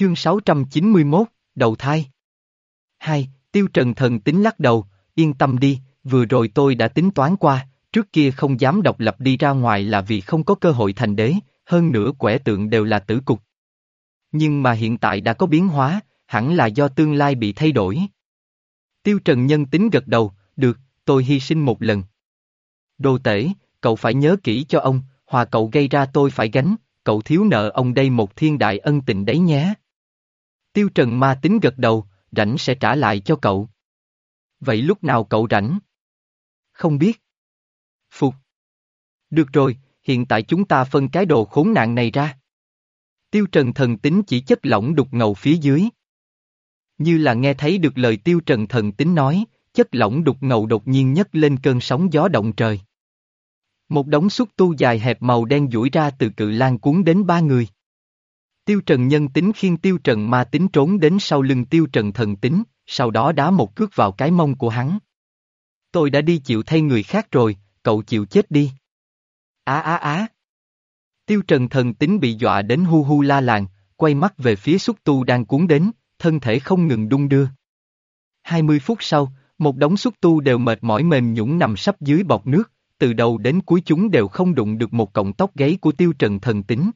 Chương 691, đầu thai. Hai, Tiêu Trần thần tính lắc đầu, yên tâm đi, vừa rồi tôi đã tính toán qua, trước kia không dám độc lập đi ra ngoài là vì không có cơ hội thành đế, hơn nữa quẻ tượng đều là tử cục. Nhưng mà hiện tại đã có biến hóa, hẳn là do tương lai bị thay đổi. Tiêu Trần nhân tính gật đầu, được, tôi hy sinh một lần. Đồ tể, cậu phải nhớ kỹ cho ông, hòa cậu gây ra tôi phải gánh, cậu thiếu nợ ông đây một thiên đại ân tình đấy nhé. Tiêu Trần ma tính gật đầu, rảnh sẽ trả lại cho cậu. Vậy lúc nào cậu rảnh? Không biết. Phục. Được rồi, hiện tại chúng ta phân cái đồ khốn nạn này ra. Tiêu Trần thần tính chỉ chất lỏng đục ngầu phía dưới. Như là nghe thấy được lời Tiêu Trần thần tính nói, chất lỏng đục ngầu đột nhiên nhấc lên cơn sóng gió động trời. Một đống xúc tu dài hẹp màu đen duỗi ra từ cự lan cuốn đến ba người. Tiêu Trần nhân tính khiên Tiêu Trần ma tính trốn đến sau lưng Tiêu Trần thần tính, sau đó đá một cước vào cái mông của hắn. Tôi đã đi chịu thay người khác rồi, cậu chịu chết đi. Á á á. Tiêu Trần thần tính bị dọa đến hu hu la làng, quay mắt về phía xúc tu đang cuốn đến, thân thể không ngừng đung đưa. 20 phút sau, một đống xúc tu đều mệt mỏi mềm nhũng nằm sắp dưới bọc nước, từ đầu đến cuối chúng đều không đụng được một cọng tóc gáy của tiêu trần thần tính.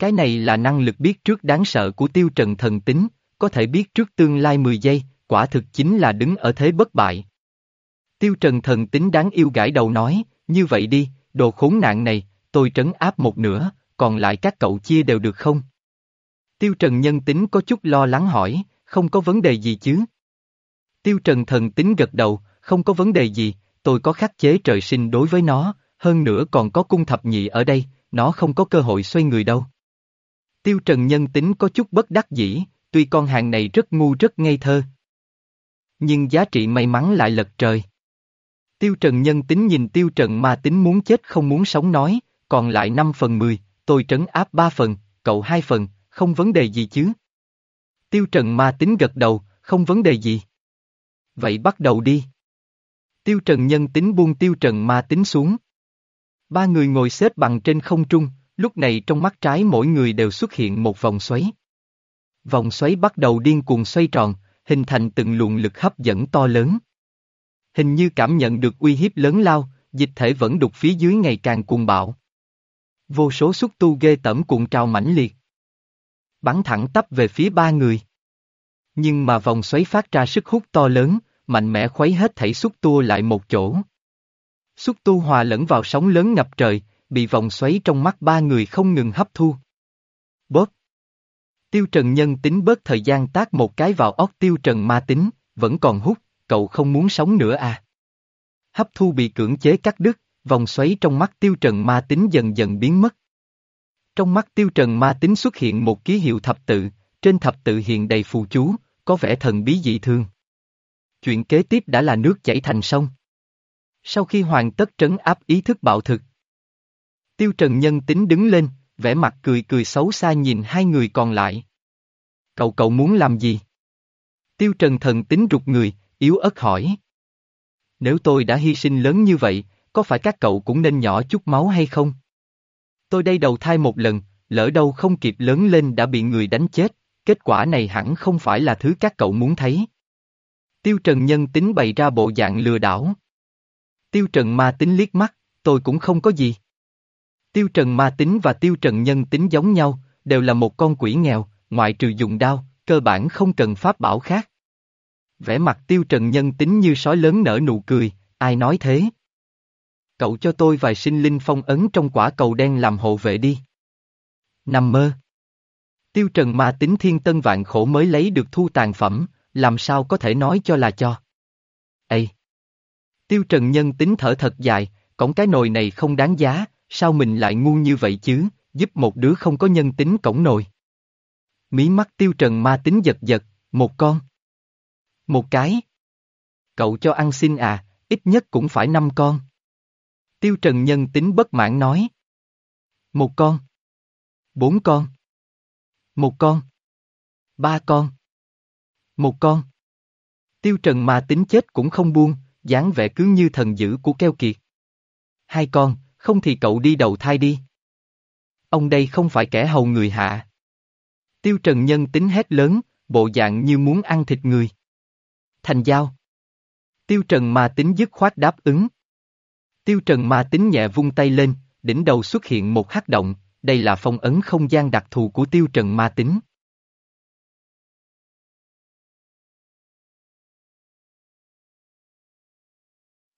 Cái này là năng lực biết trước đáng sợ của tiêu trần thần tính, có thể biết trước tương lai 10 giây, quả thực chính là đứng ở thế bất bại. Tiêu trần thần tính đáng yêu gãi đầu nói, như vậy đi, đồ khốn nạn này, tôi trấn áp một nửa, còn lại các cậu chia đều được không? Tiêu trần nhân tính có chút lo lắng hỏi, không có vấn đề gì chứ? Tiêu trần thần tính gật đầu, không có vấn đề gì, tôi có khắc chế trời sinh đối với nó, hơn nữa còn có cung thập nhị ở đây, nó không có cơ hội xoay người đâu. Tiêu Trần nhân tính có chút bất đắc dĩ, tuy con hàng này rất ngu rất ngây thơ. Nhưng giá trị may mắn lại lật trời. Tiêu Trần nhân tính nhìn Tiêu Trần ma tính muốn chết không muốn sống nói, còn lại 5 phần 10, tôi trấn áp 3 phần, cậu 2 phần, không vấn đề gì chứ. Tiêu Trần ma tính gật đầu, không vấn đề gì. Vậy bắt đầu đi. Tiêu Trần nhân tính buông Tiêu Trần ma tính xuống. Ba người ngồi xếp bằng trên không trung, lúc này trong mắt trái mỗi người đều xuất hiện một vòng xoáy. Vòng xoáy bắt đầu điên cuồng xoay tròn, hình thành từng luồng lực hấp dẫn to lớn. Hình như cảm nhận được uy hiếp lớn lao, dịch thể vẫn đục phía dưới ngày càng cuồng bạo. Vô số xúc tu ghê tẩm cuộn trào mãnh liệt. Bắn thẳng tắp về phía ba người. Nhưng mà vòng xoáy phát ra sức hút to lớn, mạnh mẽ khuấy hết thảy xúc tua lại một chỗ. Xúc tu hòa lẫn vào sóng lớn ngập trời, bị vòng xoáy trong mắt ba người không ngừng hấp thu. bớt Tiêu Trần nhân tính bớt thời gian tác một cái vào óc Tiêu Trần ma tính, vẫn còn hút, cậu không muốn sống nữa à. Hấp thu bị cưỡng chế cắt đứt, vòng xoáy trong mắt Tiêu Trần ma tính dần dần biến mất. Trong mắt Tiêu Trần ma tính xuất hiện một ký hiệu thập tự, trên thập tự hiện đầy phù chú, có vẻ thần bí dị thương. Chuyện kế tiếp đã là nước chảy thành sông. Sau khi hoàn tất trấn áp ý thức bạo thực, Tiêu Trần Nhân tính đứng lên, vẻ mặt cười cười xấu xa nhìn hai người còn lại. Cậu cậu muốn làm gì? Tiêu Trần thần tính rụt người, yếu ớt hỏi. Nếu tôi đã hy sinh lớn như vậy, có phải các cậu cũng nên nhỏ chút máu hay không? Tôi đây đầu thai một lần, lỡ đâu không kịp lớn lên đã bị người đánh chết, kết quả này hẳn không phải là thứ các cậu muốn thấy. Tiêu Trần nhân tính bày ra bộ dạng lừa đảo. Tiêu Trần ma tính liếc mắt, tôi cũng không có gì. Tiêu Trần ma tính và Tiêu Trần nhân tính giống nhau, đều là một con quỷ nghèo, ngoại trừ dùng đao, cơ bản không cần pháp bảo khác. Vẻ mặt Tiêu Trần nhân tính như sói lớn nở nụ cười, ai nói thế? Cậu cho tôi vài sinh linh phong ấn trong quả cầu đen làm hộ vệ đi. Nằm mơ. Tiêu Trần ma tính thiên tân vạn khổ mới lấy được thu tàn phẩm, làm sao có thể nói cho là cho. Ê! Tiêu Trần Nhân tính thở thật dài, cổng cái nồi này không đáng giá, sao mình lại ngu như vậy chứ, giúp một đứa không có nhân tính cổng nồi. Mí mắt Tiêu Trần ma tính giật giật, một con. Một cái. Cậu cho ăn xin à, ít nhất cũng phải năm con. Tiêu Trần Nhân tính bất mãn nói. Một con. Bốn con. Một con. Ba con. Một con. Tiêu Trần mà tính chết cũng không buông, dáng vẻ cứ như thần dữ của keo kiệt. Hai con, không thì cậu đi đầu thai đi. Ông đây không phải kẻ hầu người hạ. Tiêu Trần Nhân tính hét lớn, bộ dạng như muốn ăn thịt người. Thành giao. Tiêu Trần ma tính dứt khoát đáp ứng. Tiêu Trần ma tính nhẹ vung tay lên, đỉnh đầu xuất hiện một hắc động, đây là phong ấn không gian đặc thù của Tiêu Trần ma tính.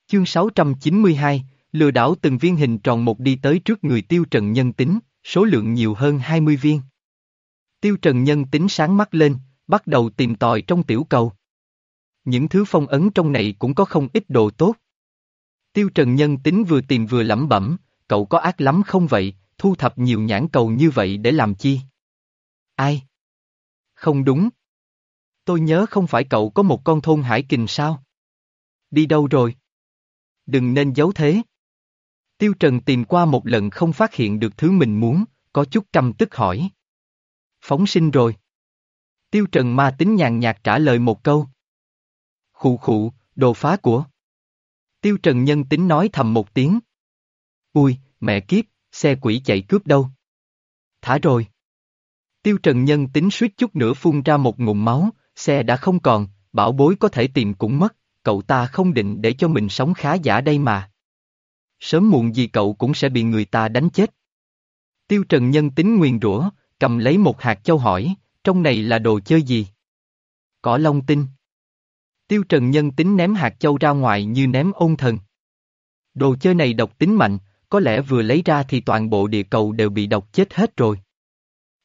Chương 692, lừa đảo từng viên hình tròn một đi tới trước người Tiêu Trần nhân tính, số lượng nhiều hơn 20 viên. Tiêu Trần nhân tính sáng mắt lên, bắt đầu tìm tòi trong tiểu cầu. Những thứ phong ấn trong này cũng có không ít đồ tốt. Tiêu Trần nhân tính vừa tìm vừa lẩm bẩm, cậu có ác lắm không vậy, thu thập nhiều nhãn cầu như vậy để làm chi? Ai? Không đúng. Tôi nhớ không phải cậu có một con thôn hải kình sao? Đi đâu rồi? Đừng nên giấu thế. Tiêu Trần tìm qua một lần không phát hiện được thứ mình muốn, có chút căm tức hỏi. Phóng sinh rồi. Tiêu Trần ma tính nhàn nhạt trả lời một câu. Khụ khụ, đồ phá của. Tiêu Trần nhân tính nói thầm một tiếng. Ui, mẹ kiếp, xe quỷ chạy cướp đâu? Thả rồi. Tiêu Trần nhân tính suýt chút nữa phun ra một ngụm máu, xe đã không còn, bảo bối có thể tìm cũng mất, cậu ta không định để cho mình sống khá giả đây mà. Sớm muộn gì cậu cũng sẽ bị người ta đánh chết. Tiêu Trần nhân tính nguyền rủa, cầm lấy một hạt châu hỏi, trong này là đồ chơi gì? Cỏ long tinh. Tiêu Trần nhân tính ném hạt châu ra ngoài như ném ôn thần. Đồ chơi này độc tính mạnh, có lẽ vừa lấy ra thì toàn bộ địa cầu đều bị độc chết hết rồi.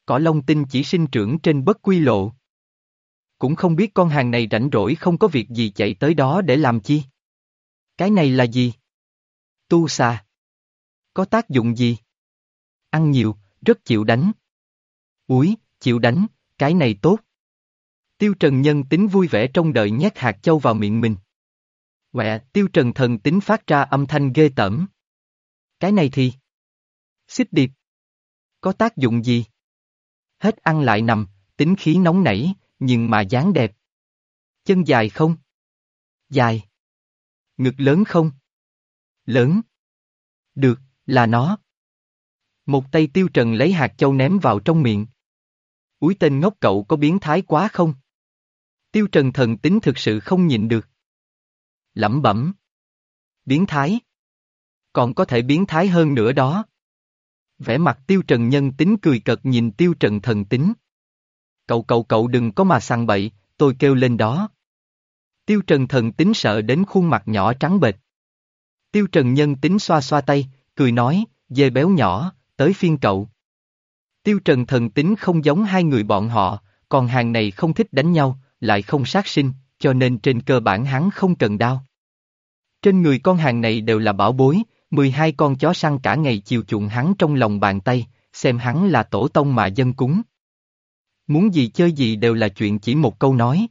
Cỏ long tinh chỉ sinh trưởng trên bất quy lộ. Cũng không biết con hàng này rảnh rỗi không có việc gì chạy tới đó để làm chi. Cái này là gì? Tu xà. Có tác dụng gì? Ăn nhiều, rất chịu đánh. Úi, chịu đánh, cái này tốt. Tiêu Trần nhân tính vui vẻ trong đợi nhét hạt châu vào miệng mình. Quẹ, Tiêu Trần thần tính phát ra âm thanh ghê tởm. Cái này thì... Xích điệp. Có tác dụng gì? Hết ăn lại nằm, tính khí nóng nảy, nhưng mà dáng đẹp. Chân dài không? Dài. Ngực lớn không? Lớn. Được, là nó. Một tay tiêu trần lấy hạt châu ném vào trong miệng. Úi tên ngốc cậu có biến thái quá không? Tiêu trần thần tính thực sự không nhịn được. Lẩm bẩm. Biến thái. Còn có thể biến thái hơn nữa đó. Vẻ mặt tiêu trần nhân tính cười cợt nhìn tiêu trần thần tính. Cậu cậu cậu đừng có mà sang bậy, tôi kêu lên đó. Tiêu trần thần tính sợ đến khuôn mặt nhỏ trắng bệch. Tiêu trần nhân tính xoa xoa tay, cười nói, dê béo nhỏ, tới phiên cậu. Tiêu trần thần tính không giống hai người bọn họ, còn hàng này không thích đánh nhau, lại không sát sinh, cho nên trên cơ bản hắn không cần đau. Trên người con hàng này đều là bảo bối, 12 con chó săn cả ngày chiều chuộng hắn trong lòng bàn tay, xem hắn là tổ tông mà dân cúng. Muốn gì chơi gì đều là chuyện chỉ một câu nói.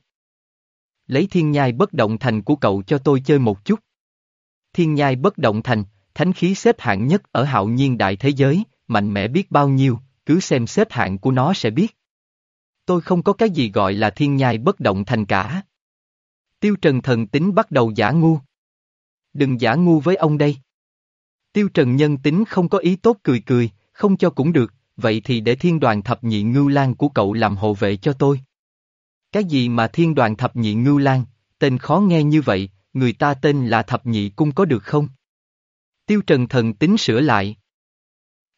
Lấy thiên nhai bất động thành của cậu cho tôi chơi một chút. Thiên nhai bất động thành, thánh khí xếp hạng nhất ở hạo nhiên đại thế giới, mạnh mẽ biết bao nhiêu, cứ xem xếp hạng của nó sẽ biết. Tôi không có cái gì gọi là thiên nhai bất động thành cả. Tiêu Trần thần tính bắt đầu giả ngu. Đừng giả ngu với ông đây. Tiêu Trần nhân tính không có ý tốt cười cười, không cho cũng được, vậy thì để thiên đoàn thập nhị ngưu lan của cậu làm hộ vệ cho tôi. Cái gì mà thiên đoàn thập nhị ngưu lan, tên khó nghe như vậy, người ta tên là thập nhị cung có được không? Tiêu Trần thần tính sửa lại.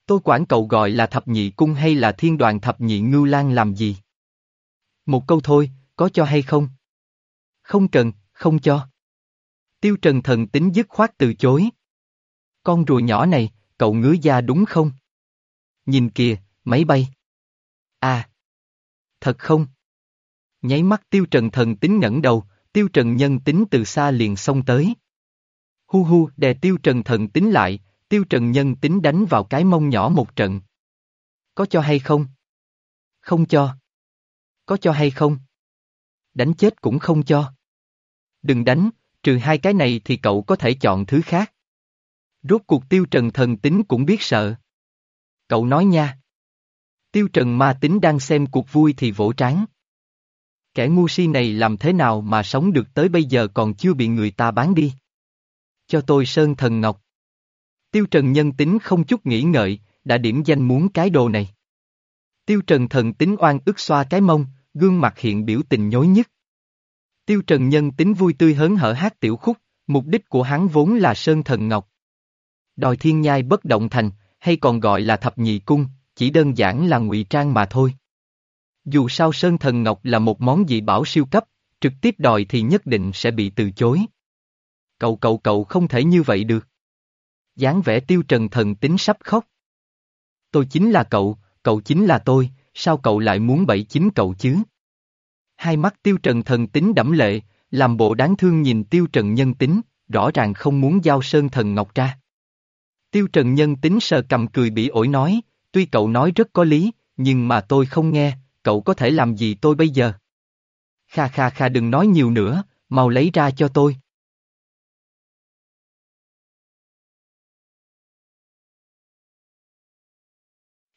Tôi quản cậu gọi là thập nhị cung hay là thiên đoàn thập nhị ngưu lan làm gì? Một câu thôi, có cho hay không? Không cần, không cho. Tiêu Trần thần tính dứt khoát từ chối. Con rùa nhỏ này, cậu ngứa da đúng không? Nhìn kìa, máy bay. À. Thật không? Nháy mắt tiêu trần thần tính ngẩng đầu, tiêu trần nhân tính từ xa liền xông tới. Hu hu đè tiêu trần thần tính lại, tiêu trần nhân tính đánh vào cái mông nhỏ một trận. Có cho hay không? Không cho. Có cho hay không? Đánh chết cũng không cho. Đừng đánh, trừ hai cái này thì cậu có thể chọn thứ khác. Rốt cuộc tiêu trần thần tính cũng biết sợ. Cậu nói nha. Tiêu trần ma tính đang xem cuộc vui thì vỗ tráng. Kẻ ngu si này làm thế nào mà sống được tới bây giờ còn chưa bị người ta bán đi. Cho tôi sơn thần ngọc. Tiêu trần nhân tính không chút nghĩ ngợi, đã điểm danh muốn cái đồ này. Tiêu Trần thần tính oan ức xoa cái mông, gương mặt hiện biểu tình nhối nhất. Tiêu Trần nhân tính vui tươi hớn hở hát tiểu khúc, mục đích của hắn vốn là Sơn Thần Ngọc. Đòi thiên nhai bất động thành, hay còn gọi là thập nhị cung, chỉ đơn giản là ngụy trang mà thôi. Dù sao Sơn Thần Ngọc là một món dị bảo siêu cấp, trực tiếp đòi thì nhất định sẽ bị từ chối. Cậu cậu cậu không thể như vậy được. dáng vẻ tiêu trần thần tính sắp khóc. Tôi chính là cậu, cậu chính là tôi, sao cậu lại muốn bẫy chính cậu chứ? Hai mắt tiêu trần thần tính đẫm lệ, làm bộ đáng thương nhìn tiêu trần nhân tính, rõ ràng không muốn giao sơn thần ngọc ra. Tiêu trần nhân tính sờ cầm cười bị ổi nói, tuy cậu nói rất có lý, nhưng mà tôi không nghe, cậu có thể làm gì tôi bây giờ? Kha kha kha đừng nói nhiều nữa, mau lấy ra cho tôi.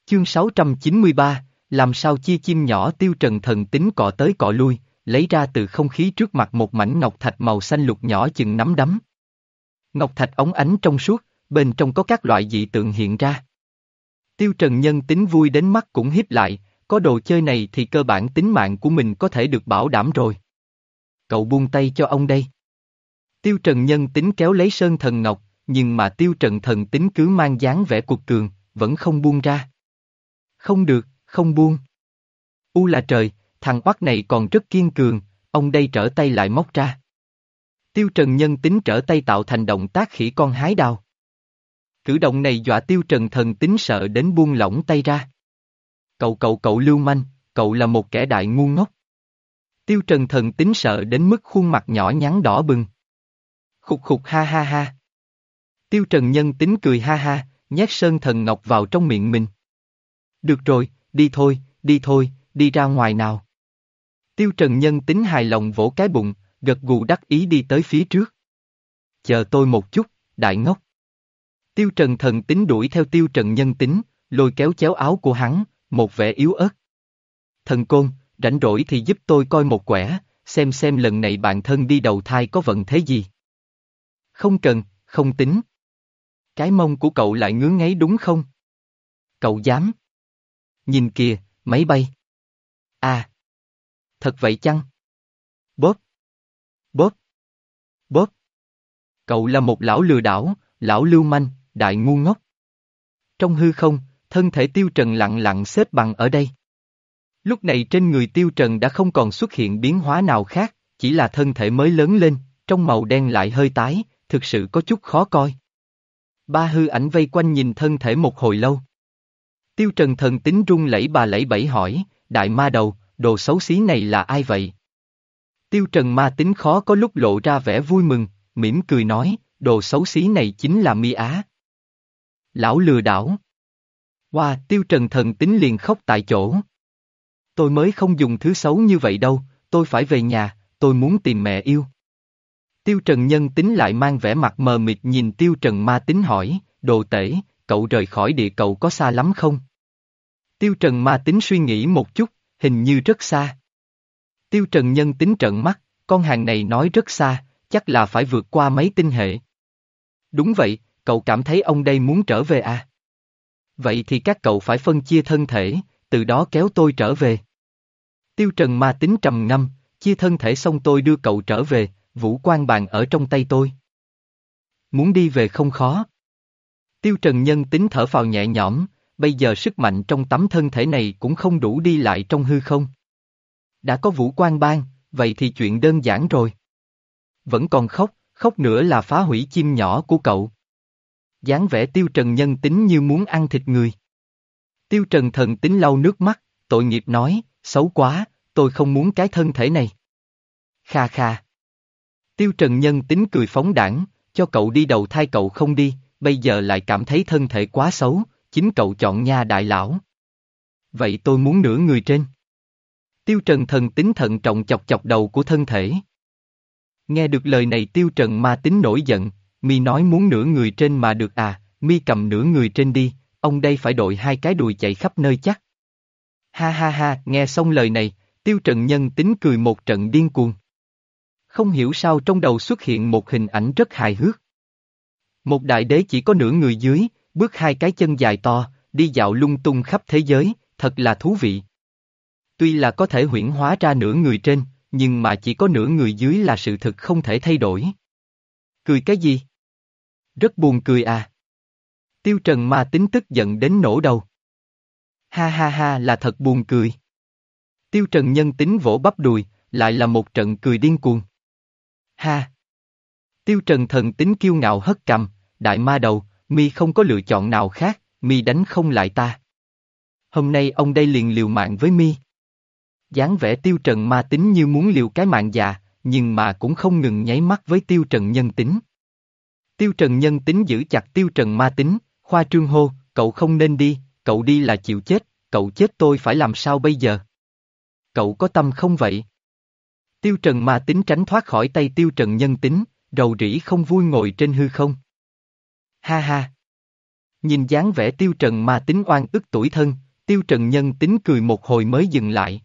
Chương 693, làm sao chia chim nhỏ tiêu trần thần tính cọ tới cọ lui, lấy ra từ không khí trước mặt một mảnh ngọc thạch màu xanh lục nhỏ chừng nắm đấm. Ngọc thạch ống ánh trong suốt, bên trong có các loại dị tượng hiện ra. Tiêu Trần Nhân tính vui đến mắt cũng hiếp lại, có đồ chơi này thì cơ bản tính mạng của mình có thể được bảo đảm rồi. Cậu buông tay cho ông đây. Tiêu Trần Nhân tính kéo lấy Sơn Thần Ngọc, nhưng mà Tiêu Trần Thần tính cứ mang dáng vẻ cuộc cường, vẫn không buông ra. Không được, không buông. U là trời, thằng oắt này còn rất kiên cường, ông đây trở tay lại móc ra. Tiêu Trần Nhân tính trở tay tạo thành động tác khỉ con hái đào. Cử động này dọa Tiêu Trần thần tính sợ đến buông lỏng tay ra. Cậu cậu cậu lưu manh, cậu là một kẻ đại ngu ngốc. Tiêu Trần thần tính sợ đến mức khuôn mặt nhỏ nhắn đỏ bừng. Khục khục ha ha ha. Tiêu Trần nhân tính cười ha ha, nhét sơn thần ngọc vào trong miệng mình. Được rồi, đi thôi, đi thôi, đi ra ngoài nào. Tiêu Trần nhân tính hài lòng vỗ cái bụng, gật gù đắc ý đi tới phía trước. Chờ tôi một chút, đại ngốc. Tiêu Trần thần tính đuổi theo Tiêu Trần nhân tính, lôi kéo chéo áo của hắn, một vẻ yếu ớt. Thần côn, rảnh rỗi thì giúp tôi coi một quẻ, xem xem lần này bạn thân đi đầu thai có vận thế gì. Không cần, không tính. Cái mông của cậu lại ngứa ngáy đúng không? Cậu dám. Nhìn kìa, máy bay. À. Thật vậy chăng? Bóp. Bóp. Bóp. Cậu là một lão lừa đảo, lão lưu manh, đại ngu ngốc. Trong hư không, thân thể tiêu trần lặng lặng xếp bằng ở đây. Lúc này trên người tiêu trần đã không còn xuất hiện biến hóa nào khác, chỉ là thân thể mới lớn lên, trong màu đen lại hơi tái, thực sự có chút khó coi. Ba hư ảnh vây quanh nhìn thân thể một hồi lâu. Tiêu trần thần tính run lẫy bà lẫy bẫy hỏi, đại ma đầu, đồ xấu xí này là ai vậy? Tiêu trần ma tính khó có lúc lộ ra vẻ vui mừng, mỉm cười nói, đồ xấu xí này chính là mi á. Lão lừa đảo. Wow, tiêu trần thần tính liền khóc tại chỗ. Tôi mới không dùng thứ xấu như vậy đâu, tôi phải về nhà, tôi muốn tìm mẹ yêu. Tiêu trần nhân tính lại mang vẻ mặt mờ mịt nhìn tiêu trần ma tính hỏi, đồ tể, cậu rời khỏi địa cầu có xa lắm không? Tiêu trần ma tính suy nghĩ một chút, hình như rất xa. Tiêu trần nhân tính trợn mắt, con hàng này nói rất xa, chắc là phải vượt qua mấy tinh hệ. Đúng vậy, cậu cảm thấy ông đây muốn trở về à? Vậy thì các cậu phải phân chia thân thể, từ đó kéo tôi trở về. Tiêu Trần ma tính trầm ngâm, chia thân thể xong tôi đưa cậu trở về, vũ quan bàn ở trong tay tôi. Muốn đi về không khó. Tiêu Trần nhân tính thở phào nhẹ nhõm, bây giờ sức mạnh trong tấm thân thể này cũng không đủ đi lại trong hư không. Đã có vũ quan ban, vậy thì chuyện đơn giản rồi. Vẫn còn khóc, khóc nữa là phá hủy chim nhỏ của cậu dáng vẻ tiêu trần nhân tính như muốn ăn thịt người. Tiêu trần thần tính lau nước mắt, tội nghiệp nói, xấu quá, tôi không muốn cái thân thể này. Kha kha. Tiêu trần nhân tính cười phóng đảng, cho cậu đi đầu thai cậu không đi, bây giờ lại cảm thấy thân thể quá xấu, chính cậu chọn nha đại lão. Vậy tôi muốn nửa người trên. Tiêu trần thần tính thận trọng chọc chọc đầu của thân thể. Nghe được lời này tiêu trần ma tính nổi giận, mi nói muốn nửa người trên mà được à, mi cầm nửa người trên đi, ông đây phải đội hai cái đùi chạy khắp nơi chắc. Ha ha ha, nghe xong lời này, tiêu trần nhân tính cười một trận điên cuồng. Không hiểu sao trong đầu xuất hiện một hình ảnh rất hài hước. Một đại đế chỉ có nửa người dưới, bước hai cái chân dài to, đi dạo lung tung khắp thế giới, thật là thú vị. Tuy là có thể huyễn hóa ra nửa người trên, nhưng mà chỉ có nửa người dưới là sự thực không thể thay đổi. Cười cái gì? Rất buồn cười à. Tiêu Trần ma tính tức giận đến nổ đầu. Ha ha ha là thật buồn cười. Tiêu Trần nhân tính vỗ bắp đùi, lại là một trận cười điên cuồng. Ha! Tiêu Trần thần tính kiêu ngạo hất cầm, đại ma đầu, mi không có lựa chọn nào khác, mi đánh không lại ta. Hôm nay ông đây liền liều mạng với mi. dáng vẻ Tiêu Trần ma tính như muốn liều cái mạng già, nhưng mà cũng không ngừng nháy mắt với Tiêu Trần nhân tính. Tiêu Trần nhân tính giữ chặt Tiêu Trần ma tính, khoa trương hô, cậu không nên đi, cậu đi là chịu chết, cậu chết tôi phải làm sao bây giờ? Cậu có tâm không vậy? Tiêu Trần ma tính tránh thoát khỏi tay Tiêu Trần nhân tính, rầu rĩ không vui ngồi trên hư không. Ha ha! Nhìn dáng vẻ Tiêu Trần ma tính oan ức tuổi thân, Tiêu Trần nhân tính cười một hồi mới dừng lại.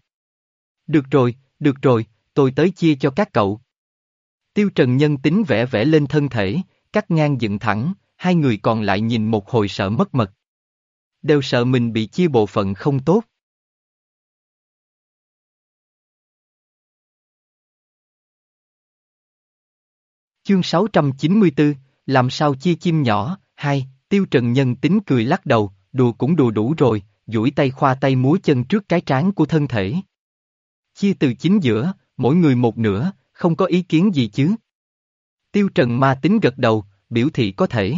Được rồi, được rồi, tôi tới chia cho các cậu. Tiêu Trần nhân tính vẽ vẽ lên thân thể, cắt ngang dựng thẳng, hai người còn lại nhìn một hồi sợ mất mật. Đều sợ mình bị chia bộ phận không tốt. Chương 694, làm sao chia chim nhỏ, hai, tiêu trần nhân tính cười lắc đầu, đùa cũng đùa đủ rồi, duỗi tay khoa tay múa chân trước cái trán của thân thể. Chia từ chính giữa, mỗi người một nửa, không có ý kiến gì chứ. Tiêu trần ma tính gật đầu, biểu thị có thể.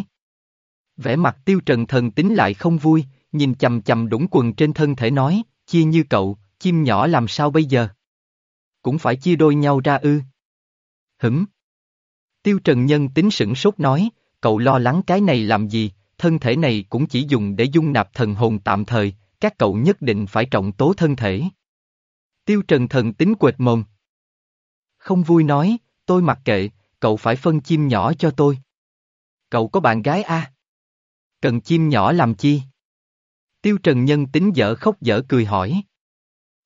Vẻ mặt tiêu trần thần tính lại không vui, nhìn chầm chầm đũng quần trên thân thể nói, chia như cậu, chim nhỏ làm sao bây giờ? Cũng phải chia đôi nhau ra ư. Hửm. Tiêu Trần Nhân tính sửng sốt nói, cậu lo lắng cái này làm gì, thân thể này cũng chỉ dùng để dung nạp thần hồn tạm thời, các cậu nhất định phải trọng tố thân thể. Tiêu Trần thần tính quệt mồm. Không vui nói, tôi mặc kệ, cậu phải phân chim nhỏ cho tôi. Cậu có bạn gái à? Cần chim nhỏ làm chi? Tiêu Trần Nhân tính dở khóc dở cười hỏi.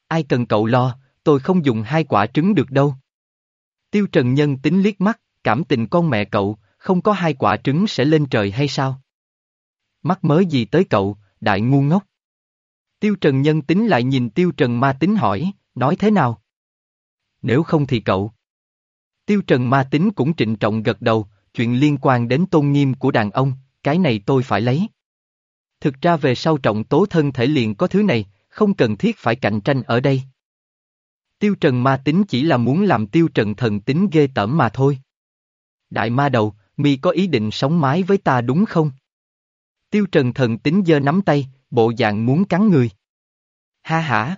Ai cần cậu lo, tôi không dùng hai quả trứng được đâu. Tiêu Trần Nhân tính liếc mắt, cảm tình con mẹ cậu, không có hai quả trứng sẽ lên trời hay sao? Mắc mới gì tới cậu, đại ngu ngốc? Tiêu Trần nhân tính lại nhìn Tiêu Trần ma tính hỏi, nói thế nào? Nếu không thì cậu. Tiêu Trần ma tính cũng trịnh trọng gật đầu, chuyện liên quan đến tôn nghiêm của đàn ông, cái này tôi phải lấy. Thực ra về sau trọng tố thân thể liền có thứ này, không cần thiết phải cạnh tranh ở đây. Tiêu Trần ma tính chỉ là muốn làm Tiêu Trần thần tính ghê tởm mà thôi. Đại ma đầu, mi có ý định sống mái với ta đúng không? Tiêu Trần thần tính giơ nắm tay, bộ dạng muốn cắn người. Ha hả?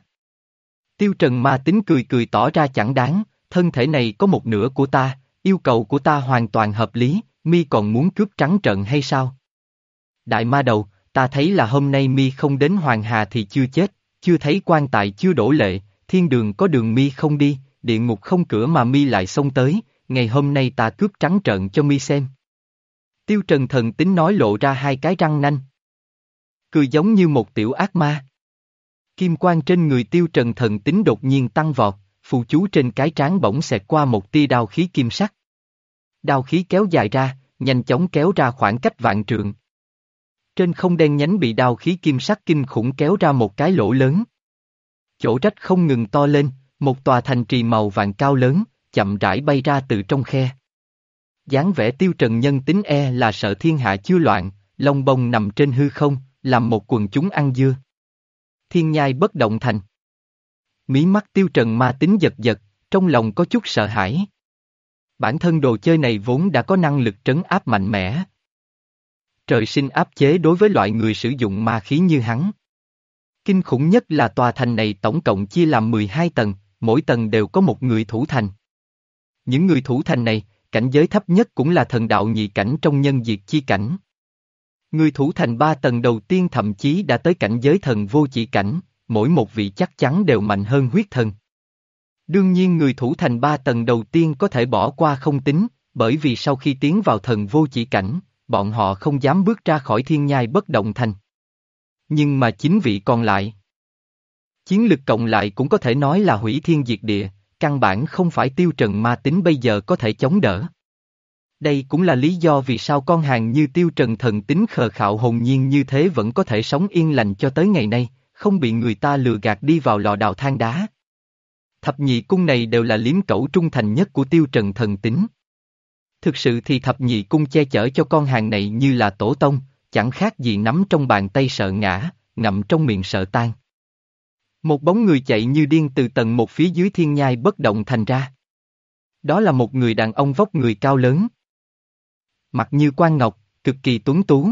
Tiêu Trần ma tính cười cười tỏ ra chẳng đáng, thân thể này có một nửa của ta, yêu cầu của ta hoàn toàn hợp lý, mi còn muốn cướp trắng trận hay sao? Đại ma đầu, ta thấy là hôm nay mi không đến Hoàng Hà thì chưa chết, chưa thấy quan tài chưa đổ lệ, thiên đường có đường mi không đi, địa ngục không cửa mà mi lại xông tới, ngày hôm nay ta cướp trắng trợn cho mi xem. Tiêu Trần thần tính nói lộ ra hai cái răng nanh. Cười giống như một tiểu ác ma. Kim quang trên người tiêu trần thần tính đột nhiên tăng vọt, phù chú trên cái trán bỗng xẹt qua một tia đao khí kim sắc. Đao khí kéo dài ra, nhanh chóng kéo ra khoảng cách vạn trượng. Trên không đen nhánh bị đao khí kim sắc kinh khủng kéo ra một cái lỗ lớn. Chỗ rách không ngừng to lên, một tòa thành trì màu vàng cao lớn, chậm rãi bay ra từ trong khe. dáng vẻ tiêu trần nhân tính e là sợ thiên hạ chưa loạn, lông bông nằm trên hư không, làm một quần chúng ăn dưa. Thiên nhai bất động thành. Mí mắt tiêu trần ma tính giật giật, trong lòng có chút sợ hãi. Bản thân đồ chơi này vốn đã có năng lực trấn áp mạnh mẽ. Trời sinh áp chế đối với loại người sử dụng ma khí như hắn. Kinh khủng nhất là tòa thành này tổng cộng chia làm 12 tầng, mỗi tầng đều có một người thủ thành. Những người thủ thành này, cảnh giới thấp nhất cũng là thần đạo nhị cảnh trong nhân diệt chi cảnh. Người thủ thành ba tầng đầu tiên thậm chí đã tới cảnh giới thần vô chỉ cảnh, mỗi một vị chắc chắn đều mạnh hơn huyết thần. Đương nhiên người thủ thành ba tầng đầu tiên có thể bỏ qua không tính, bởi vì sau khi tiến vào thần vô chỉ cảnh, bọn họ không dám bước ra khỏi thiên nhai bất động thành. Nhưng mà chính vị còn lại. Chiến lực cộng lại cũng có thể nói là hủy thiên diệt địa, căn bản không phải tiêu trần ma tính bây giờ có thể chống đỡ. Đây cũng là lý do vì sao con hàng như tiêu trần thần tính khờ khạo hồn nhiên như thế vẫn có thể sống yên lành cho tới ngày nay, không bị người ta lừa gạt đi vào lò đào than đá. Thập nhị cung này đều là liếm cẩu trung thành nhất của tiêu trần thần tính. Thực sự thì thập nhị cung che chở cho con hàng này như là tổ tông, chẳng khác gì nắm trong bàn tay sợ ngã, ngậm trong miệng sợ tan. Một bóng người chạy như điên từ tầng một phía dưới thiên nhai bất động thành ra. Đó là một người đàn ông vóc người cao lớn. Mặt như quan ngọc, cực kỳ tuấn tú.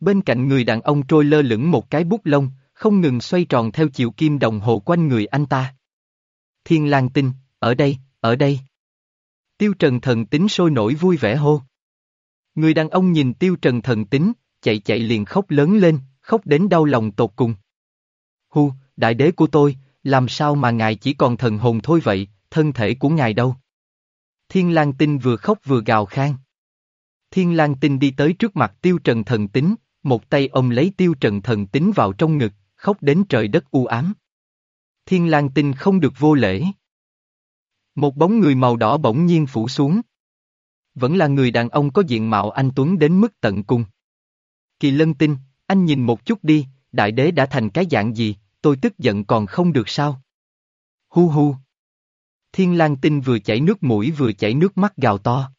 Bên cạnh người đàn ông trôi lơ lửng một cái bút lông, không ngừng xoay tròn theo chiều kim đồng hồ quanh người anh ta. Thiên lang tinh, ở đây, ở đây. Tiêu trần thần tính sôi nổi vui vẻ hô. Người đàn ông nhìn tiêu trần thần tính, chạy chạy liền khóc lớn lên, khóc đến đau lòng tột cùng. Hu, đại đế của tôi, làm sao mà ngài chỉ còn thần hồn thôi vậy, thân thể của ngài đâu? Thiên lang tinh vừa khóc vừa gào khan. Thiên lang tinh đi tới trước mặt tiêu trần thần tính, một tay ông lấy tiêu trần thần tính vào trong ngực, khóc đến trời đất u ám. Thiên lang tinh không được vô lễ. Một bóng người màu đỏ bỗng nhiên phủ xuống. Vẫn là người đàn ông có diện mạo anh Tuấn đến mức tận cung. Kỳ lân tinh, anh nhìn một chút đi, đại đế đã thành cái dạng gì, tôi tức giận còn không được sao? Hu hu. Thiên lang tinh vừa chảy nước mũi vừa chảy nước mắt gào to.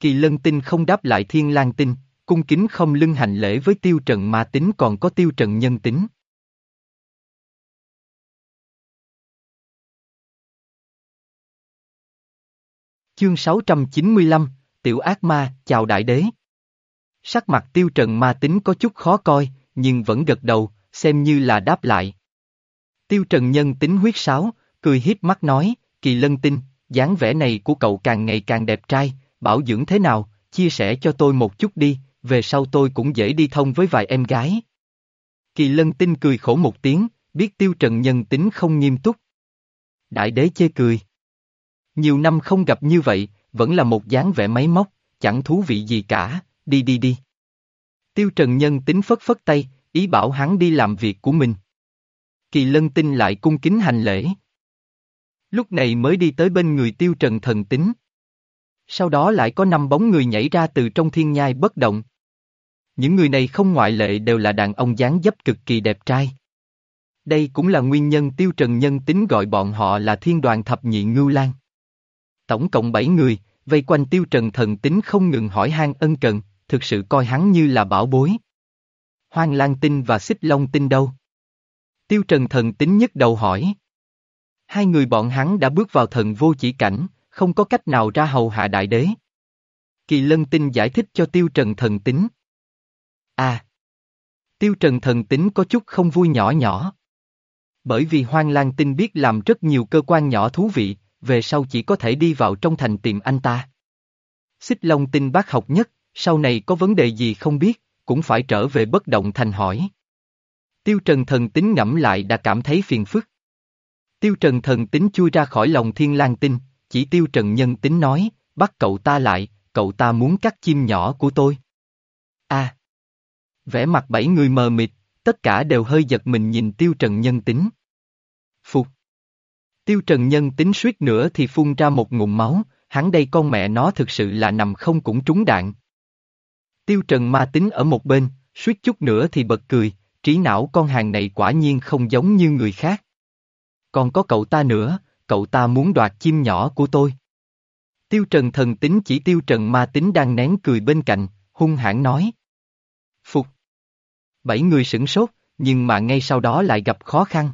Kỳ lân tinh không đáp lại thiên lang tinh, cung kính không lưng hành lễ với tiêu trần ma tính còn có tiêu trần nhân tính. Chương 695, Tiểu ác ma, chào đại đế. Sắc mặt tiêu trần ma tính có chút khó coi, nhưng vẫn gật đầu, xem như là đáp lại. Tiêu trần nhân tính huyết sáo, cười hiếp mắt nói, kỳ lân tinh, dáng vẻ này của cậu càng ngày càng đẹp trai, bảo dưỡng thế nào, chia sẻ cho tôi một chút đi, về sau tôi cũng dễ đi thông với vài em gái. Kỳ lân tinh cười khổ một tiếng, biết tiêu trần nhân tính không nghiêm túc. Đại đế chê cười. Nhiều năm không gặp như vậy, vẫn là một dáng vẻ máy móc, chẳng thú vị gì cả, đi đi đi. Tiêu Trần Nhân tính phất phất tay, ý bảo hắn đi làm việc của mình. Kỳ lân tinh lại cung kính hành lễ. Lúc này mới đi tới bên người Tiêu Trần thần tính. Sau đó lại có năm bóng người nhảy ra từ trong thiên nhai bất động. Những người này không ngoại lệ đều là đàn ông dáng dấp cực kỳ đẹp trai. Đây cũng là nguyên nhân Tiêu Trần Nhân tính gọi bọn họ là thiên đoàn thập nhị ngưu lan. Tổng cộng 7 người, vây quanh tiêu trần thần tính không ngừng hỏi han ân cần, thực sự coi hắn như là bảo bối. Hoang Lan Tinh và Xích Long Tinh đâu? Tiêu trần thần tính nhất đầu hỏi. Hai người bọn hắn đã bước vào thần vô chỉ cảnh, không có cách nào ra hầu hạ đại đế. Kỳ Lân Tinh giải thích cho Tiêu Trần thần tính. À! Tiêu Trần thần tính có chút không vui nhỏ nhỏ. Bởi vì Hoang Lan Tinh biết làm rất nhiều cơ quan nhỏ thú vị, về sau chỉ có thể đi vào trong thành tìm anh ta. Xích Long tinh bác học nhất, sau này có vấn đề gì không biết, cũng phải trở về bất động thành hỏi. Tiêu Trần thần tính ngẫm lại đã cảm thấy phiền phức. Tiêu Trần thần tính chui ra khỏi lòng thiên lang tinh, chỉ Tiêu Trần nhân tính nói, bắt cậu ta lại, cậu ta muốn cắt chim nhỏ của tôi. a à! Vẻ mặt bảy người mờ mịt, tất cả đều hơi giật mình nhìn Tiêu Trần nhân tính. Tiêu Trần Nhân tính suýt nữa thì phun ra một ngụm máu, hắn đây con mẹ nó thực sự là nằm không cũng trúng đạn. Tiêu Trần ma tính ở một bên, suýt chút nữa thì bật cười, trí não con hàng này quả nhiên không giống như người khác. Còn có cậu ta nữa, cậu ta muốn đoạt chim nhỏ của tôi. Tiêu Trần thần tính chỉ Tiêu Trần ma tính đang nén cười bên cạnh, hung hãn nói. Phục. Bảy người sửng sốt, nhưng mà ngay sau đó lại gặp khó khăn.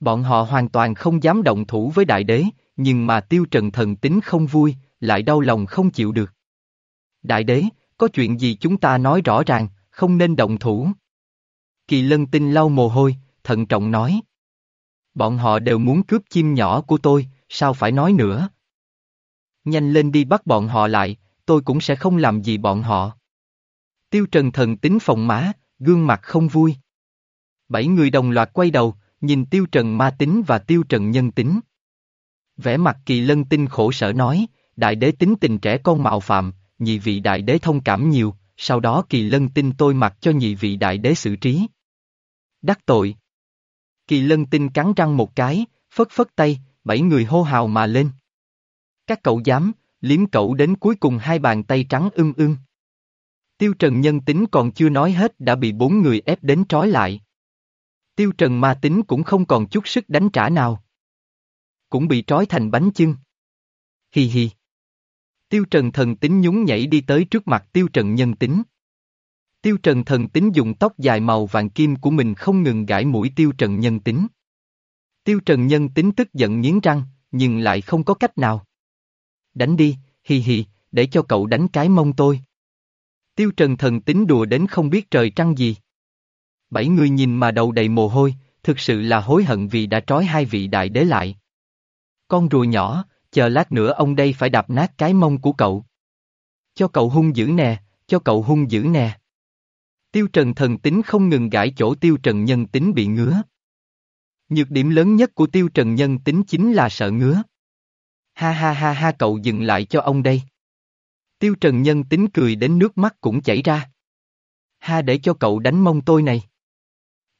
Bọn họ hoàn toàn không dám động thủ với đại đế, nhưng mà tiêu trần thần tính không vui, lại đau lòng không chịu được. Đại đế, có chuyện gì chúng ta nói rõ ràng, không nên động thủ. Kỳ lân tinh lau mồ hôi, thận trọng nói. Bọn họ đều muốn cướp chim nhỏ của tôi, sao phải nói nữa? Nhanh lên đi bắt bọn họ lại, tôi cũng sẽ không làm gì bọn họ. Tiêu trần thần tính phòng má, gương mặt không vui. Bảy người đồng loạt quay đầu, nhìn tiêu trần ma tính và tiêu trần nhân tính. Vẻ mặt kỳ lân tinh khổ sở nói, đại đế tính tình trẻ con mạo phạm, nhị vị đại đế thông cảm nhiều, sau đó kỳ lân tinh tôi mặc cho nhị vị đại đế xử trí. Đắc tội. Kỳ lân tinh cắn răng một cái, phất phất tay, bảy người hô hào mà lên. Các cậu dám, liếm cậu đến cuối cùng hai bàn tay trắng ưng ưng. Tiêu Trần nhân tính còn chưa nói hết đã bị bốn người ép đến trói lại. Tiêu Trần ma tính cũng không còn chút sức đánh trả nào. Cũng bị trói thành bánh chưng. Hi hi. Tiêu Trần thần tính nhún nhảy đi tới trước mặt Tiêu Trần nhân tính. Tiêu Trần thần tính dùng tóc dài màu vàng kim của mình không ngừng gãi mũi Tiêu Trần nhân tính. Tiêu Trần nhân tính tức giận nghiến răng, nhưng lại không có cách nào. Đánh đi, hi hi, để cho cậu đánh cái mông tôi. Tiêu Trần thần tính đùa đến không biết trời trăng gì. Bảy người nhìn mà đầu đầy mồ hôi, thực sự là hối hận vì đã trói hai vị đại đế lại. Con rùa nhỏ, chờ lát nữa ông đây phải đạp nát cái mông của cậu. Cho cậu hung dữ nè, cho cậu hung dữ nè. Tiêu Trần thần tính không ngừng gãi chỗ Tiêu Trần nhân tính bị ngứa. Nhược điểm lớn nhất của Tiêu Trần nhân tính chính là sợ ngứa. Ha ha ha ha cậu dừng lại cho ông đây. Tiêu Trần nhân tính cười đến nước mắt cũng chảy ra. Ha để cho cậu đánh mông tôi này.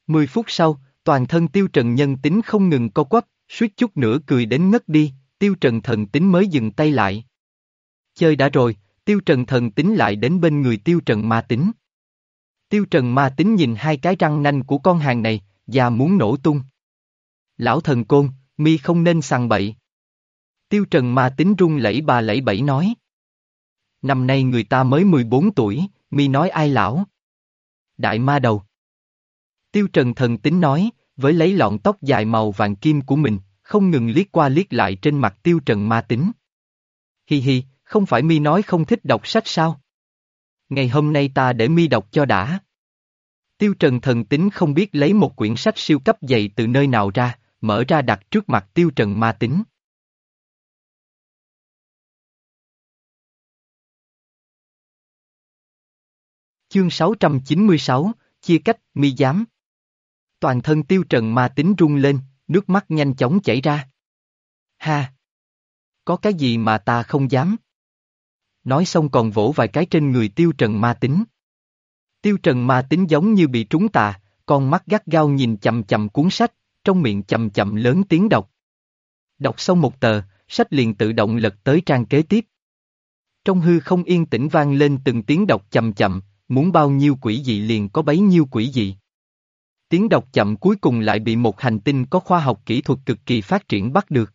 Mười phút sau, toàn thân Tiêu Trần nhân tính không ngừng co quắp, suýt chút nữa cười đến ngất đi, Tiêu Trần thần tính mới dừng tay lại. Chơi đã rồi, Tiêu Trần thần tính lại đến bên người Tiêu Trần ma tính. Tiêu Trần ma tính nhìn hai cái răng nanh của con hàng này, già muốn nổ tung. Lão thần côn, mi không nên sằng bậy. Tiêu Trần ma tính run lẫy bà lẫy bẫy nói. Năm nay người ta mới 14 tuổi, mi nói ai lão? Đại ma đầu. Tiêu Trần thần tính nói, với lấy lọn tóc dài màu vàng kim của mình, không ngừng liếc qua liếc lại trên mặt Tiêu Trần ma tính. Hi hi, không phải mi nói không thích đọc sách sao? Ngày hôm nay ta để mi đọc cho đã. Tiêu Trần thần tính không biết lấy một quyển sách siêu cấp dày từ nơi nào ra, mở ra đặt trước mặt Tiêu Trần ma tính. Chương 696, chia cách, mi dám. Toàn thân Tiêu Trần ma tính rung lên, nước mắt nhanh chóng chảy ra. Ha! Có cái gì mà ta không dám? Nói xong còn vỗ vài cái trên người Tiêu Trần ma tính. Tiêu Trần ma tính giống như bị trúng tà, con mắt gắt gao nhìn chầm chầm cuốn sách, trong miệng chậm chậm lớn tiếng đọc. Đọc xong một tờ, sách liền tự động lật tới trang kế tiếp. Trong hư không yên tĩnh vang lên từng tiếng đọc chậm chậm, muốn bao nhiêu quỷ dị liền có bấy nhiêu quỷ dị. Tiếng đọc chậm cuối cùng lại bị một hành tinh có khoa học kỹ thuật cực kỳ phát triển bắt được.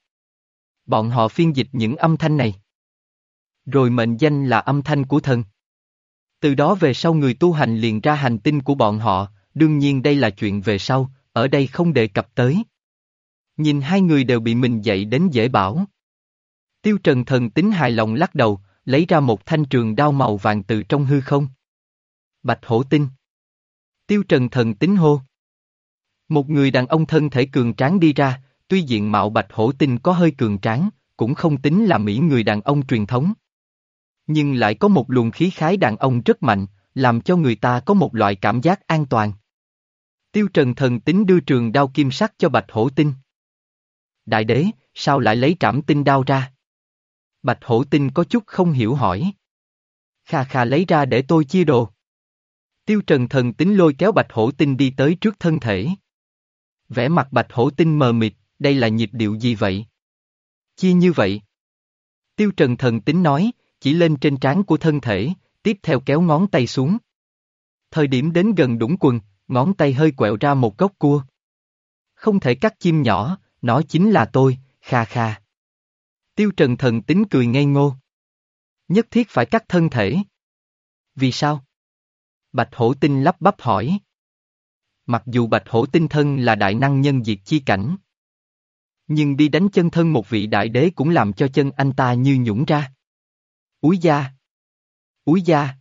Bọn họ phiên dịch những âm thanh này. Rồi mệnh danh là âm thanh của thần. Từ đó về sau người tu hành liền ra hành tinh của bọn họ, đương nhiên đây là chuyện về sau, ở đây không đề cập tới. Nhìn hai người đều bị mình dạy đến dễ bảo. Tiêu Trần thần tính hài lòng lắc đầu, lấy ra một thanh trường đao màu vàng từ trong hư không. Bạch hổ tinh. Tiêu Trần thần tính hô. Một người đàn ông thân thể cường tráng đi ra, tuy diện mạo bạch hổ tinh có hơi cường tráng, cũng không tính là mỹ người đàn ông truyền thống. Nhưng lại có một luồng khí khái đàn ông rất mạnh, làm cho người ta có một loại cảm giác an toàn. Tiêu Trần thần tính đưa trường đao kim sắc cho Bạch Hổ Tinh. Đại đế, sao lại lấy trảm tinh đao ra? Bạch Hổ Tinh có chút không hiểu hỏi. Kha kha lấy ra để tôi chia đồ. Tiêu Trần thần tính lôi kéo Bạch Hổ Tinh đi tới trước thân thể. Vẽ mặt Bạch Hổ Tinh mờ mịt, đây là nhịp điệu gì vậy? Chia như vậy. Tiêu Trần thần tính nói, chỉ lên trên trán của thân thể, tiếp theo kéo ngón tay xuống. Thời điểm đến gần đũng quần, ngón tay hơi quẹo ra một góc cua. Không thể cắt chim nhỏ, nó chính là tôi, kha kha. Tiêu Trần thần tính cười ngây ngô. Nhất thiết phải cắt thân thể. Vì sao? Bạch hổ tinh lắp bắp hỏi. Mặc dù bạch hổ tinh thân là đại năng nhân diệt chi cảnh. Nhưng đi đánh chân thân một vị đại đế cũng làm cho chân anh ta như nhũng ra. Úi da! Úi da!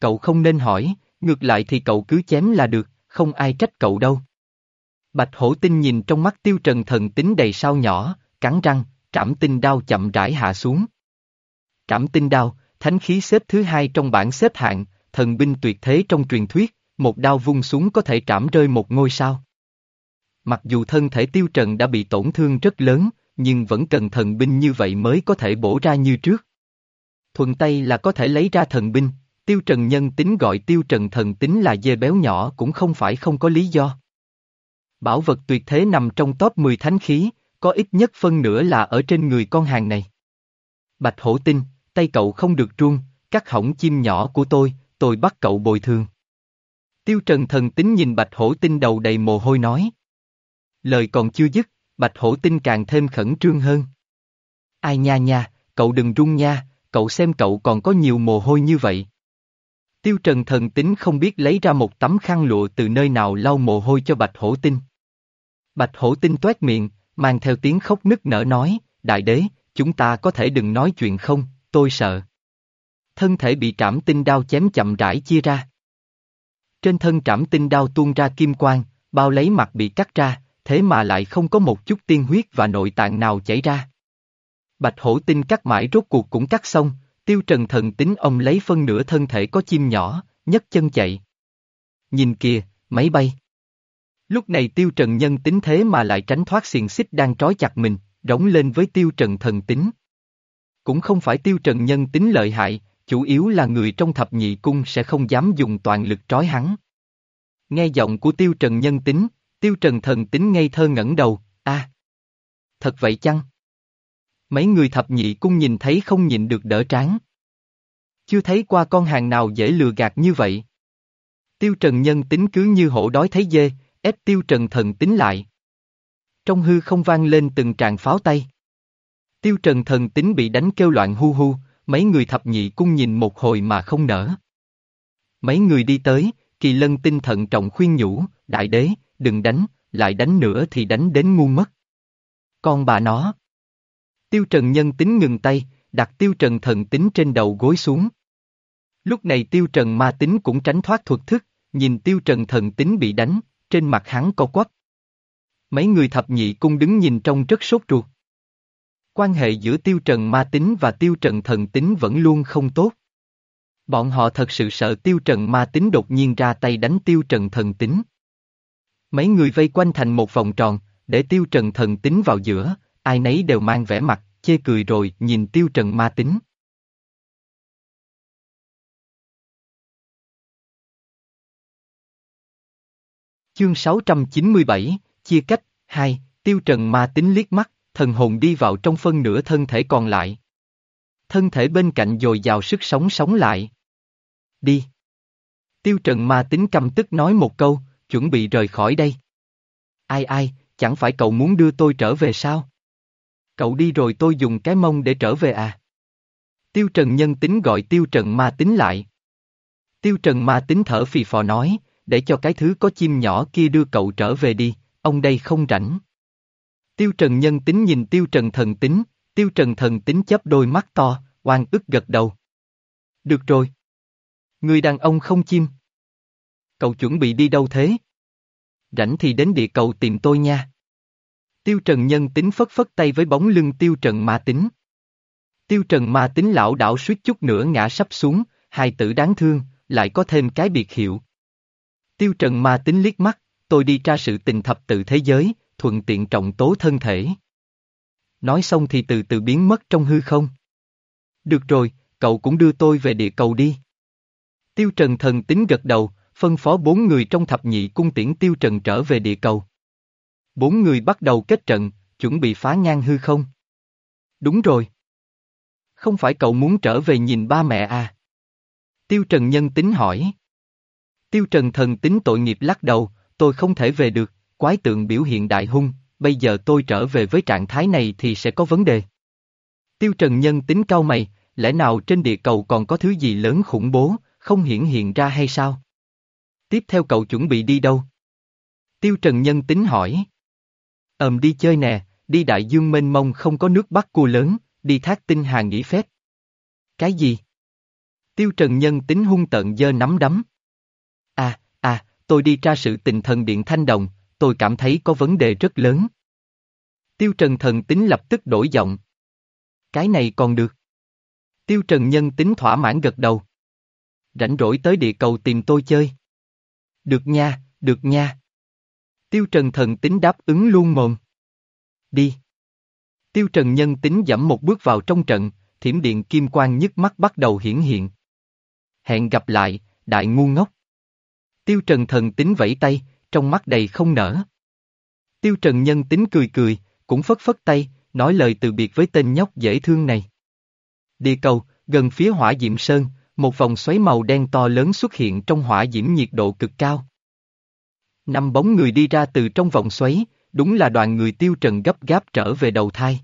Cậu không nên hỏi, ngược lại thì cậu cứ chém là được, không ai trách cậu đâu. Bạch hổ tinh nhìn trong mắt tiêu trần thần tính đầy sao nhỏ, cắn răng, trảm tinh đao chậm rãi hạ xuống. Trảm tinh đao, thánh khí xếp thứ hai trong bảng xếp hạng, thần binh tuyệt thế trong truyền thuyết, một đao vung xuống có thể trảm rơi một ngôi sao. Mặc dù thân thể tiêu trần đã bị tổn thương rất lớn, nhưng vẫn cần thần binh như vậy mới có thể bổ ra như trước. Thuận tay là có thể lấy ra thần binh, tiêu trần nhân tính gọi tiêu trần thần tính là dê béo nhỏ cũng không phải không có lý do. Bảo vật tuyệt thế nằm trong top 10 thánh khí, có ít nhất phân nửa là ở trên người con hàng này. Bạch hổ tinh, tay cậu không được truông, cắt hỏng chim nhỏ của tôi, tôi bắt cậu bồi thường. Tiêu Trần thần tính nhìn Bạch Hổ Tinh đầu đầy mồ hôi nói. Lời còn chưa dứt, Bạch Hổ Tinh càng thêm khẩn trương hơn. Ai nha nha, cậu đừng run nha, cậu xem cậu còn có nhiều mồ hôi như vậy. Tiêu Trần thần tính không biết lấy ra một tấm khăn lụa từ nơi nào lau mồ hôi cho Bạch Hổ Tinh. Bạch Hổ Tinh toét miệng, mang theo tiếng khóc nức nở nói, Đại đế, chúng ta có thể đừng nói chuyện không, tôi sợ. Thân thể bị trảm tinh đao chém chậm rãi chia ra. Trên thân trảm tinh đao tuôn ra kim quang, bao lấy mặt bị cắt ra, thế mà lại không có một chút tiên huyết và nội tạng nào chảy ra. Bạch hổ tinh cắt mãi rốt cuộc cũng cắt xong, tiêu trần thần tính ông lấy phân nửa thân thể có chim nhỏ, nhấc chân chạy. Nhìn kìa, máy bay. Lúc này tiêu trần nhân tính thế mà lại tránh thoát xiềng xích đang trói chặt mình, rống lên với tiêu trần thần tính. Cũng không phải tiêu trần nhân tính lợi hại, chủ yếu là người trong thập nhị cung sẽ không dám dùng toàn lực trói hắn. Nghe giọng của tiêu trần nhân tính, tiêu trần thần tính ngây thơ ngẩng đầu, a, Thật vậy chăng? Mấy người thập nhị cung nhìn thấy không nhịn được đỡ tráng. Chưa thấy qua con hàng nào dễ lừa gạt như vậy. Tiêu trần nhân tính cứ như hổ đói thấy dê, ép tiêu trần thần tính lại. Trong hư không vang lên từng tràng pháo tay. Tiêu trần thần tính bị đánh kêu loạn hu hu, mấy người thập nhị cung nhìn một hồi mà không nở. Mấy người đi tới, kỳ lân tinh thận trọng khuyên nhủ, đại đế, đừng đánh, lại đánh nữa thì đánh đến ngu mất. Con bà nó. Tiêu trần nhân tính ngừng tay, đặt tiêu trần thần tính trên đầu gối xuống. Lúc này tiêu trần ma tính cũng tránh thoát thuật thức, nhìn tiêu trần thần tính bị đánh, trên mặt hắn co quắp. Mấy người thập nhị cung đứng nhìn trông rất sốt ruột. Quan hệ giữa tiêu trần ma tính và tiêu trần thần tính vẫn luôn không tốt. Bọn họ thật sự sợ tiêu trần ma tính đột nhiên ra tay đánh tiêu trần thần tính. Mấy người vây quanh thành một vòng tròn, để tiêu trần thần tính vào giữa, ai nấy đều mang vẻ mặt, chê cười rồi nhìn tiêu trần ma tính. Chương 697, chia cách, 2, tiêu trần ma tính liếc mắt, thần hồn đi vào trong phân nửa thân thể còn lại. Thân thể bên cạnh dồi dào sức sống sống lại. Đi. Tiêu trần ma tính căm tức nói một câu, chuẩn bị rời khỏi đây. Ai ai, chẳng phải cậu muốn đưa tôi trở về sao? Cậu đi rồi tôi dùng cái mông để trở về à? Tiêu trần nhân tính gọi tiêu trần ma tính lại. Tiêu trần ma tính thở phì phò nói, để cho cái thứ có chim nhỏ kia đưa cậu trở về đi, ông đây không rảnh. Tiêu Trần nhân tính nhìn Tiêu Trần thần tính, Tiêu Trần thần tính chấp đôi mắt to, oan ức gật đầu. Được rồi. Người đàn ông không chim. Cậu chuẩn bị đi đâu thế? Rảnh thì đến địa cầu tìm tôi nha. Tiêu Trần nhân tính phất phất tay với bóng lưng Tiêu Trần ma tính. Tiêu Trần ma tính lão đảo suýt chút nữa ngã sắp xuống, hai tử đáng thương, lại có thêm cái biệt hiệu. Tiêu Trần ma tính liếc mắt, tôi đi tra sự tình thập tự thế giới, thuận tiện trọng tố thân thể. Nói xong thì từ từ biến mất trong hư không. Được rồi, cậu cũng đưa tôi về địa cầu đi. Tiêu Trần thần tính gật đầu, phân phó bốn người trong thập nhị cung tiễn Tiêu Trần trở về địa cầu. Bốn người bắt đầu kết trận, chuẩn bị phá ngang hư không. Đúng rồi. Không phải cậu muốn trở về nhìn ba mẹ à? Tiêu Trần nhân tính hỏi. Tiêu Trần thần tính tội nghiệp lắc đầu, tôi không thể về được, quái tượng biểu hiện đại hung, bây giờ tôi trở về với trạng thái này thì sẽ có vấn đề. Tiêu Trần Nhân tính cao mày, lẽ nào trên địa cầu còn có thứ gì lớn khủng bố, không hiển hiện ra hay sao? Tiếp theo cậu chuẩn bị đi đâu? Tiêu Trần Nhân tính hỏi. Ờm đi chơi nè, đi đại dương mênh mông không có nước bắt cua lớn, đi thác tinh hà nghỉ phép. Cái gì? Tiêu Trần Nhân tính hung tận dơ nắm đấm. À, à, tôi đi tra sự tình thần điện thanh đồng, tôi cảm thấy có vấn đề rất lớn. Tiêu Trần thần tính lập tức đổi giọng. Cái này còn được. Tiêu Trần nhân tính thỏa mãn gật đầu. Rảnh rỗi tới địa cầu tìm tôi chơi. Được nha, được nha. Tiêu Trần thần tính đáp ứng luôn mồm. Đi. Tiêu Trần nhân tính dẫm một bước vào trong trận, thiểm điện kim quang nhức mắt bắt đầu hiển hiện. Hẹn gặp lại, đại ngu ngốc. Tiêu Trần thần tính vẫy tay, trong mắt đầy không nở. Tiêu Trần Nhân tính cười cười, cũng phất phất tay, nói lời từ biệt với tên nhóc dễ thương này. Địa cầu, gần phía hỏa diệm sơn, một vòng xoáy màu đen to lớn xuất hiện trong hỏa diễm nhiệt độ cực cao. Năm bóng người đi ra từ trong vòng xoáy, đúng là đoàn người Tiêu Trần gấp gáp trở về đầu thai.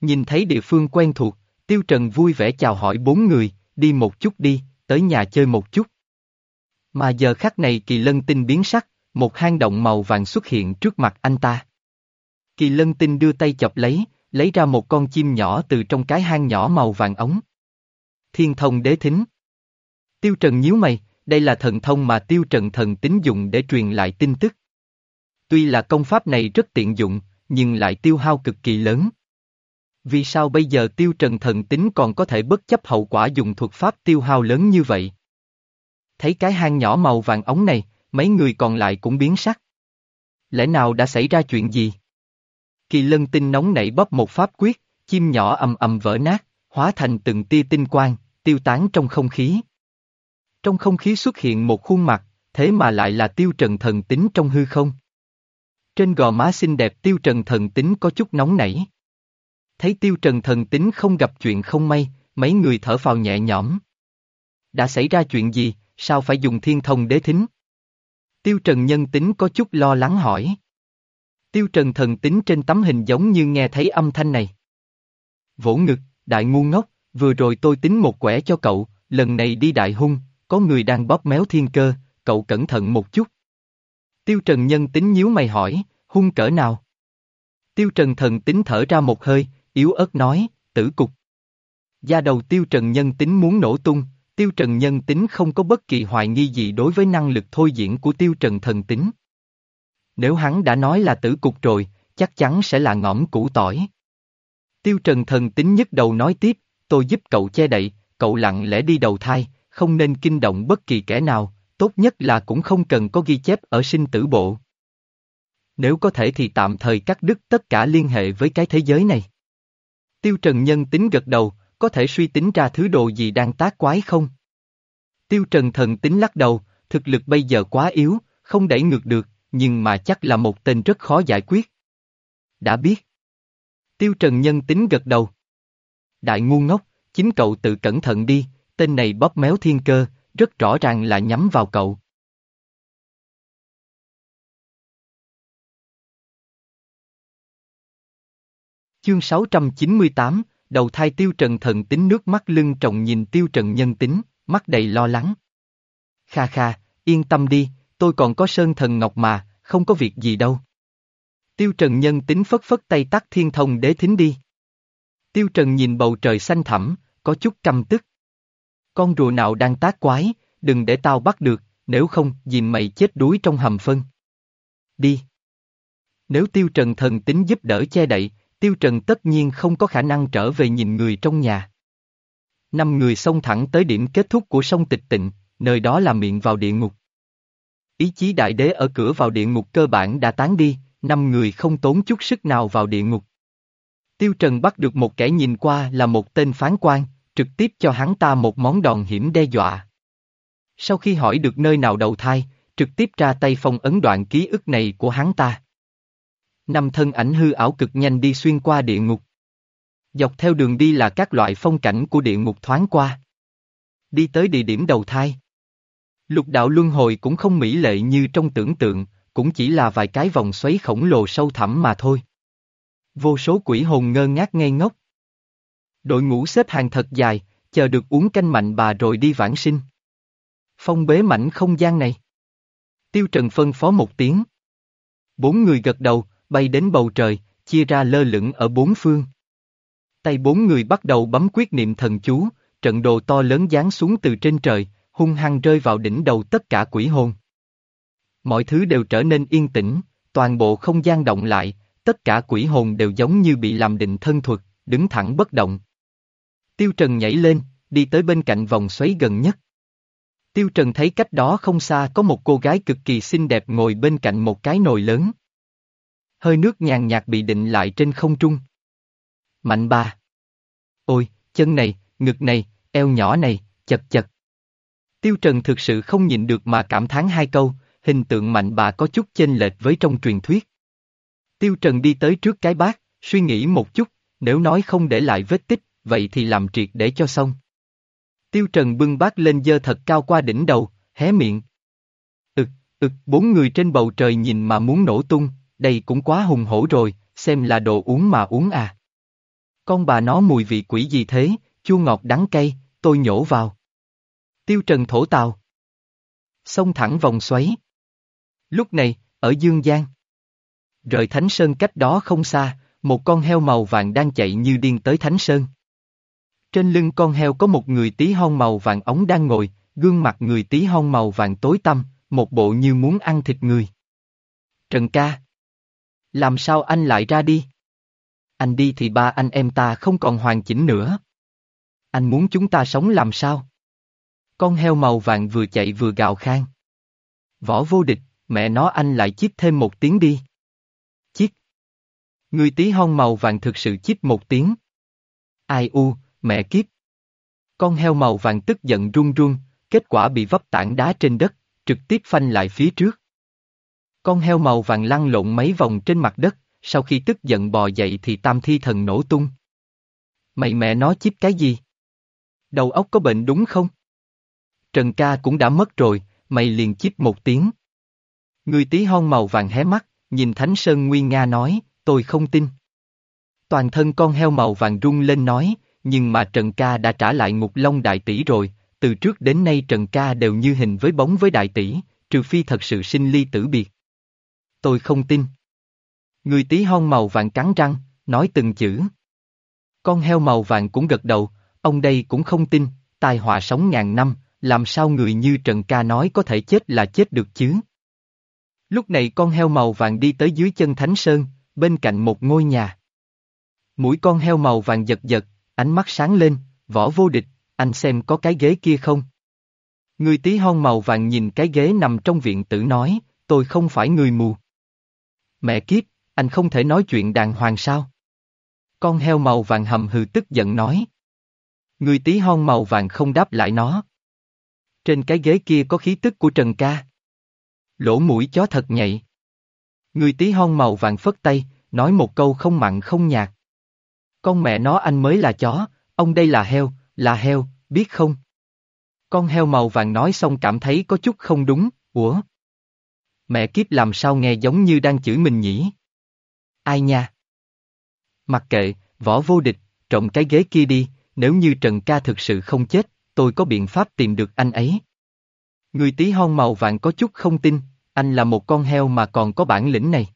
Nhìn thấy địa phương quen thuộc, Tiêu Trần vui vẻ chào hỏi bốn người, đi một chút đi, tới nhà chơi một chút. Mà giờ khắc này kỳ lân tinh biến sắc, một hang động màu vàng xuất hiện trước mặt anh ta. Kỳ lân tinh đưa tay chọc lấy, lấy ra một con chim nhỏ từ trong cái hang nhỏ màu vàng ống. Thiên thông đế thính. Tiêu Trần nhíu mày, đây là thần thông mà Tiêu Trần thần tính dụng để truyền lại tin tức. Tuy là công pháp này rất tiện dụng, nhưng lại tiêu hao cực kỳ lớn. Vì sao bây giờ Tiêu Trần thần tính còn có thể bất chấp hậu quả dùng thuật pháp tiêu hao lớn như vậy? Thấy cái hang nhỏ màu vàng ống này, mấy người còn lại cũng biến sắc. Lẽ nào đã xảy ra chuyện gì? Kỳ lân tinh nóng nảy bóp một pháp quyết, chim nhỏ ầm ầm vỡ nát, hóa thành từng tia tinh quang, tiêu tán trong không khí. Trong không khí xuất hiện một khuôn mặt, thế mà lại là tiêu trần thần tính trong hư không. Trên gò má xinh đẹp tiêu trần thần tính có chút nóng nảy. Thấy tiêu trần thần tính không gặp chuyện không may, mấy người thở phào nhẹ nhõm. Đã xảy ra chuyện gì, sao phải dùng thiên thông đế thính? Tiêu trần nhân tính có chút lo lắng hỏi. Tiêu trần thần tính trên tấm hình giống như nghe thấy âm thanh này. Vỗ ngực, đại ngu ngốc, vừa rồi tôi tính một quẻ cho cậu, lần này đi đại hung, có người đang bóp méo thiên cơ, cậu cẩn thận một chút. Tiêu trần nhân tính nhíu mày hỏi, hung cỡ nào? Tiêu trần thần tính thở ra một hơi, yếu ớt nói, tử cục. Gia đầu tiêu trần nhân tính muốn nổ tung, tiêu trần nhân tính không có bất kỳ hoài nghi gì đối với năng lực thôi diễn của tiêu trần thần tính. Nếu hắn đã nói là tử cục rồi, chắc chắn sẽ là ngõm củ tỏi. Tiêu trần thần tính nhất đầu nói tiếp, tôi giúp cậu che đậy, cậu lặng lẽ đi đầu thai, không nên kinh động bất kỳ kẻ nào, tốt nhất là cũng không cần có ghi chép ở sinh tử bộ. Nếu có thể thì tạm thời cắt đứt tất cả liên hệ với cái thế giới này. Tiêu Trần nhân tính gật đầu, có thể suy tính ra thứ đồ gì đang tác quái không? Tiêu Trần thần tính lắc đầu, thực lực bây giờ quá yếu, không đẩy ngược được, nhưng mà chắc là một tên rất khó giải quyết. Đã biết. Tiêu Trần nhân tính gật đầu. Đại ngu ngốc, chính cậu tự cẩn thận đi, tên này bóp méo thiên cơ, rất rõ ràng là nhắm vào cậu. Chương 698, đầu thai tiêu trần thần tính nước mắt lưng trọng nhìn tiêu trần nhân tính, mắt đầy lo lắng. Kha kha, yên tâm đi, tôi còn có sơn thần ngọc mà, không có việc gì đâu. Tiêu trần nhân tính phất phất tay tắt thiên thông đế thính đi. Tiêu trần nhìn bầu trời xanh thẳm, có chút căm tức. Con rùa nào đang tác quái, đừng để tao bắt được, nếu không, dìm mày chết đuối trong hầm phân. Đi. Nếu tiêu trần thần tính giúp đỡ che đậy, tiêu trần tất nhiên không có khả năng trở về nhìn người trong nhà. Năm người xông thẳng tới điểm kết thúc của sông tịch tịnh, nơi đó là miệng vào địa ngục. Ý chí đại đế ở cửa vào địa ngục cơ bản đã tán đi, năm người không tốn chút sức nào vào địa ngục. Tiêu Trần bắt được một kẻ nhìn qua là một tên phán quan, trực tiếp cho hắn ta một món đòn hiểm đe dọa. Sau khi hỏi được nơi nào đầu thai, trực tiếp ra tay phong ấn đoạn ký ức này của hắn ta. Năm thân ảnh hư ảo cực nhanh đi xuyên qua địa ngục. Dọc theo đường đi là các loại phong cảnh của địa ngục thoáng qua. Đi tới địa điểm đầu thai. Lục đạo luân hồi cũng không mỹ lệ như trong tưởng tượng, cũng chỉ là vài cái vòng xoáy khổng lồ sâu thẳm mà thôi. Vô số quỷ hồn ngơ ngác ngây ngốc. Đội ngũ xếp hàng thật dài, chờ được uống canh mạnh bà rồi đi vãng sinh. Phong bế mảnh không gian này. Tiêu Trần phân phó một tiếng. Bốn người gật đầu, bay đến bầu trời, chia ra lơ lửng ở bốn phương. Tay bốn người bắt đầu bấm quyết niệm thần chú, trận đồ to lớn giáng xuống từ trên trời, hung hăng rơi vào đỉnh đầu tất cả quỷ hồn. Mọi thứ đều trở nên yên tĩnh, toàn bộ không gian động lại, tất cả quỷ hồn đều giống như bị làm định thân thuật, đứng thẳng bất động. Tiêu Trần nhảy lên, đi tới bên cạnh vòng xoáy gần nhất. Tiêu Trần thấy cách đó không xa có một cô gái cực kỳ xinh đẹp ngồi bên cạnh một cái nồi lớn. Hơi nước nhàn nhạt bị định lại trên không trung. Mạnh ba. Ôi, chân này, ngực này, eo nhỏ này, chật chật. Tiêu Trần thực sự không nhịn được mà cảm thán hai câu, hình tượng mạnh bà có chút chênh lệch với trong truyền thuyết. Tiêu Trần đi tới trước cái bát, suy nghĩ một chút, nếu nói không để lại vết tích, vậy thì làm triệt để cho xong. Tiêu Trần bưng bát lên dơ thật cao qua đỉnh đầu, hé miệng. Ực, ực, bốn người trên bầu trời nhìn mà muốn nổ tung, đây cũng quá hùng hổ rồi, xem là đồ uống mà uống à. Con bà nó mùi vị quỷ gì thế, chua ngọt đắng cay, tôi nhổ vào. Tiêu Trần thổ tàu. Xông thẳng vòng xoáy. Lúc này, ở Dương Giang. Rời Thánh Sơn cách đó không xa, một con heo màu vàng đang chạy như điên tới Thánh Sơn. Trên lưng con heo có một người tí hon màu vàng ống đang ngồi, gương mặt người tí hon màu vàng tối tăm, một bộ như muốn ăn thịt người. Trần ca. Làm sao anh lại ra đi? Anh đi thì ba anh em ta không còn hoàn chỉnh nữa. Anh muốn chúng ta sống làm sao? Con heo màu vàng vừa chạy vừa gào khan. Võ vô địch, mẹ nó anh lại chít thêm một tiếng đi. Chít. Người tí hon màu vàng thực sự chít một tiếng. Ai u, mẹ kiếp. Con heo màu vàng tức giận run run, kết quả bị vấp tảng đá trên đất, trực tiếp phanh lại phía trước. Con heo màu vàng lăn lộn mấy vòng trên mặt đất, sau khi tức giận bò dậy thì tam thi thần nổ tung. Mày mẹ nó chip cái gì? Đầu óc có bệnh đúng không? Trần ca cũng đã mất rồi, mày liền chip một tiếng. Người tí hon màu vàng hé mắt, nhìn Thánh Sơn Nguyên Nga nói, tôi không tin. Toàn thân con heo màu vàng rung lên nói, nhưng mà Trần ca đã trả lại ngục long đại tỷ rồi, từ trước đến nay Trần ca đều như hình với bóng với đại tỷ, trừ phi thật sự sinh ly tử biệt. Tôi không tin. Người tí hon màu vàng cắn răng, nói từng chữ. Con heo màu vàng cũng gật đầu, ông đây cũng không tin, tai họa sống ngàn năm, làm sao người như Trần Ca nói có thể chết là chết được chứ? Lúc này con heo màu vàng đi tới dưới chân Thánh Sơn, bên cạnh một ngôi nhà. Mũi con heo màu vàng giật giật, ánh mắt sáng lên, võ vô địch, anh xem có cái ghế kia không? Người tí hon màu vàng nhìn cái ghế nằm trong viện tử nói, tôi không phải người mù. Mẹ kiếp, anh không thể nói chuyện đàng hoàng sao? Con heo màu vàng hầm hừ tức giận nói. Người tí hon màu vàng không đáp lại nó. Trên cái ghế kia có khí tức của Trần Ca. Lỗ mũi chó thật nhạy. Người tí hon màu vàng phất tay, nói một câu không mặn không nhạt. Con mẹ nó anh mới là chó, ông đây là heo, là heo, biết không? Con heo màu vàng nói xong cảm thấy có chút không đúng, ủa? Mẹ kiếp làm sao nghe giống như đang chửi mình nhỉ? Ai nha? Mặc kệ, võ vô địch, trộm cái ghế kia đi, nếu như Trần Ca thực sự không chết, tôi có biện pháp tìm được anh ấy. Người tí hon màu vàng có chút không tin, anh là một con heo mà còn có bản lĩnh này.